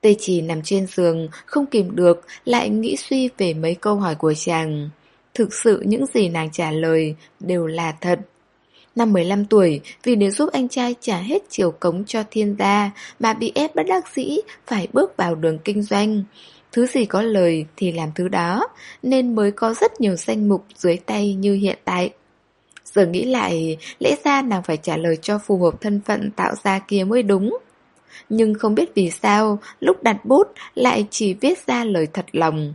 Tê chỉ nằm trên giường, không kìm được, lại nghĩ suy về mấy câu hỏi của chàng. Thực sự những gì nàng trả lời đều là thật. Năm 15 tuổi, vì để giúp anh trai trả hết chiều cống cho thiên gia, mà bị ép bất đắc dĩ phải bước vào đường kinh doanh. Thứ gì có lời thì làm thứ đó, nên mới có rất nhiều danh mục dưới tay như hiện tại. Giờ nghĩ lại, lẽ ra nàng phải trả lời cho phù hợp thân phận tạo ra kia mới đúng. Nhưng không biết vì sao, lúc đặt bút lại chỉ viết ra lời thật lòng.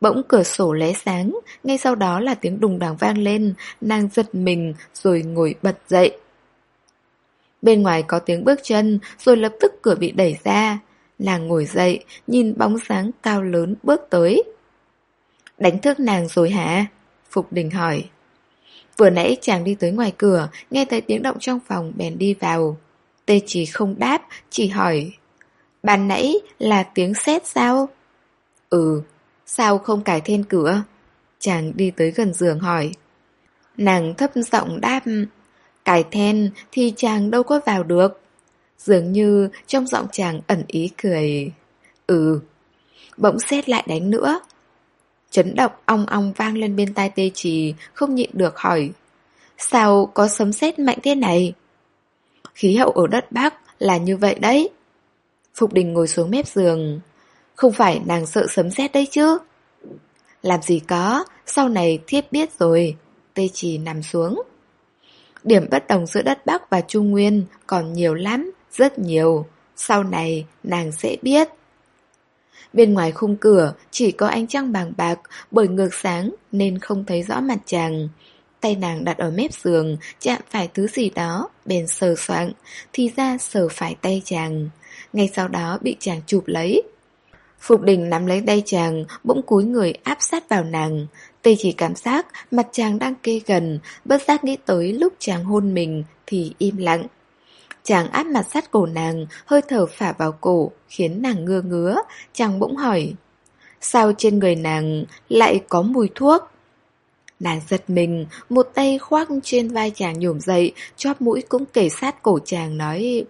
Bỗng cửa sổ lé sáng, ngay sau đó là tiếng đùng đoàng vang lên, nàng giật mình rồi ngồi bật dậy. Bên ngoài có tiếng bước chân, rồi lập tức cửa bị đẩy ra. Nàng ngồi dậy, nhìn bóng sáng cao lớn bước tới. Đánh thức nàng rồi hả? Phục Đình hỏi. Vừa nãy chàng đi tới ngoài cửa, nghe thấy tiếng động trong phòng bèn đi vào. Tê chỉ không đáp, chỉ hỏi. Ban nãy là tiếng sét sao? Ừ, sao không cài then cửa? Chàng đi tới gần giường hỏi. Nàng thấp giọng đáp. Cài then thì chàng đâu có vào được. Dường như trong giọng chàng ẩn ý cười. Ừ. Bỗng xét lại đánh nữa. Chấn động ong ong vang lên bên tai tê trì, không nhịn được hỏi. Sao có sấm sét mạnh thế này? Khí hậu ở đất Bắc là như vậy đấy. Phục đình ngồi xuống mép giường. Không phải nàng sợ sấm sét đấy chứ? Làm gì có, sau này thiếp biết rồi. Tê Chỉ nằm xuống. Điểm bất đồng giữa đất Bắc và Trung Nguyên còn nhiều lắm, rất nhiều. Sau này nàng sẽ biết. Bên ngoài khung cửa chỉ có ánh trăng bàng bạc bởi ngược sáng nên không thấy rõ mặt chàng. Tay nàng đặt ở mép giường, chạm phải thứ gì đó, bèn sờ soạng, thì ra sờ phải tay chàng. Ngay sau đó bị chàng chụp lấy. Phục đình nắm lấy tay chàng, bỗng cúi người áp sát vào nàng. Tê chỉ cảm giác mặt chàng đang kê gần, bất giác nghĩ tới lúc chàng hôn mình thì im lặng. Chàng áp mặt sát cổ nàng, hơi thở phả vào cổ, khiến nàng ngơ ngứa. Chàng bỗng hỏi, sao trên người nàng lại có mùi thuốc? Nàng giật mình, một tay khoác trên vai chàng nhổm dậy, chóp mũi cũng kể sát cổ chàng nói...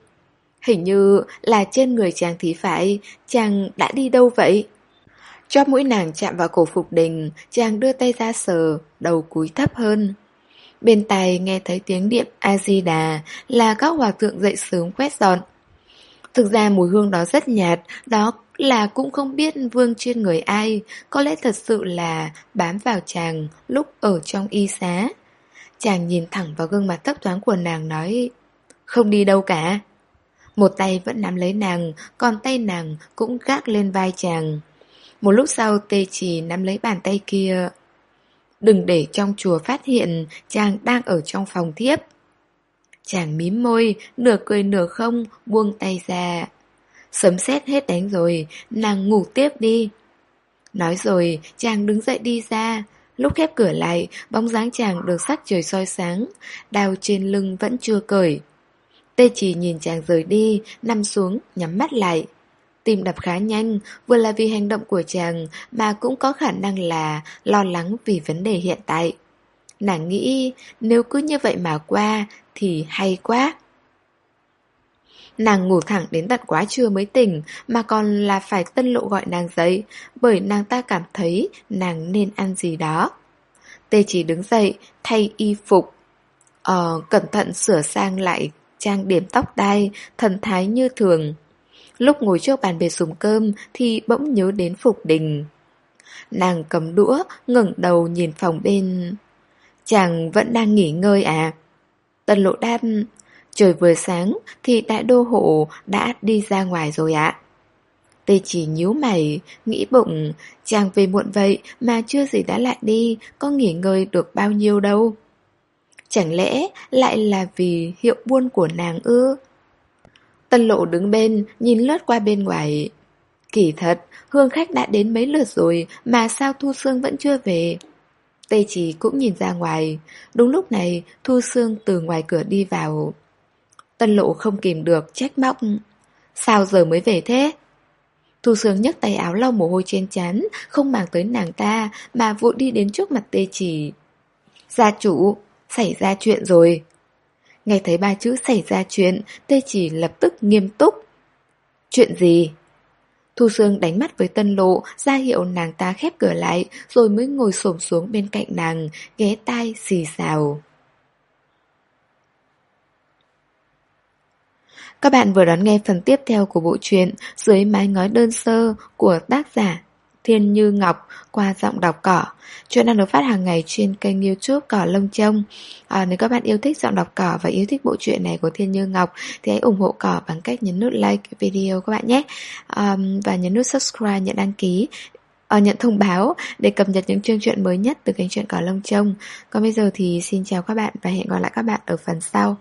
Hình như là trên người chàng thì phải, chàng đã đi đâu vậy? Chóp mũi nàng chạm vào cổ Phục Đình, chàng đưa tay ra sờ, đầu cúi thấp hơn. Bên tai nghe thấy tiếng điện A-di-đà là các hòa thượng dậy sớm quét dọn. Thực ra mùi hương đó rất nhạt, đó là cũng không biết vương trên người ai, có lẽ thật sự là bám vào chàng lúc ở trong y xá. Chàng nhìn thẳng vào gương mặt thấp thoáng của nàng nói, không đi đâu cả. Một tay vẫn nắm lấy nàng, còn tay nàng cũng gác lên vai chàng. Một lúc sau tê chỉ nắm lấy bàn tay kia, Đừng để trong chùa phát hiện chàng đang ở trong phòng thiếp. Chàng mím môi, nửa cười nửa không, buông tay ra. Sấm sét hết đánh rồi, nàng ngủ tiếp đi. Nói rồi, chàng đứng dậy đi ra. Lúc khép cửa lại, bóng dáng chàng được sắc trời soi sáng, đào trên lưng vẫn chưa cởi. Tê chỉ nhìn chàng rời đi, nằm xuống, nhắm mắt lại. Tim đập khá nhanh, vừa là vì hành động của chàng mà cũng có khả năng là lo lắng vì vấn đề hiện tại. Nàng nghĩ nếu cứ như vậy mà qua thì hay quá. Nàng ngủ thẳng đến tận quá trưa mới tỉnh mà còn là phải tân lộ gọi nàng dậy bởi nàng ta cảm thấy nàng nên ăn gì đó. Tê chỉ đứng dậy, thay y phục. Ờ, cẩn thận sửa sang lại trang điểm tóc đai, thần thái như thường. Lúc ngồi trước bàn bề dùng cơm thì bỗng nhớ đến Phục Đình. Nàng cầm đũa, ngẩng đầu nhìn phòng bên. Chàng vẫn đang nghỉ ngơi à? tân lộ đam trời vừa sáng thì đại đô hộ đã đi ra ngoài rồi ạ. Tê chỉ nhíu mày, nghĩ bụng, chàng về muộn vậy mà chưa gì đã lại đi, có nghỉ ngơi được bao nhiêu đâu. Chẳng lẽ lại là vì hiệu buôn của nàng ư? Tân lộ đứng bên, nhìn lướt qua bên ngoài. Kỳ thật, hương khách đã đến mấy lượt rồi mà sao Thu Sương vẫn chưa về? Tê chỉ cũng nhìn ra ngoài. Đúng lúc này, Thu Sương từ ngoài cửa đi vào. Tân lộ không kìm được, trách móc. Sao giờ mới về thế? Thu Sương nhấc tay áo lau mồ hôi trên chán, không màng tới nàng ta, mà vội đi đến trước mặt tê chỉ. Gia chủ, xảy ra chuyện rồi. Nghe thấy ba chữ xảy ra chuyện, tê chỉ lập tức nghiêm túc. Chuyện gì? Thu Sương đánh mắt với tân lộ, ra hiệu nàng ta khép cửa lại, rồi mới ngồi xổm xuống bên cạnh nàng, ghé tai xì xào. Các bạn vừa đón nghe phần tiếp theo của bộ truyện Dưới mái ngói đơn sơ của tác giả Thiên Như Ngọc qua giọng đọc cỏ. Chuyện đang được phát hàng ngày trên kênh youtube Cỏ Lông Trông. À, nếu các bạn yêu thích giọng đọc cỏ và yêu thích bộ truyện này của Thiên Như Ngọc thì hãy ủng hộ cỏ bằng cách nhấn nút like video các bạn nhé. À, và nhấn nút subscribe nhận đăng ký À, nhận thông báo để cập nhật những chương truyện mới nhất từ kênh truyện Cỏ Lông Trông. Còn bây giờ thì xin chào các bạn và hẹn gặp lại các bạn ở phần sau.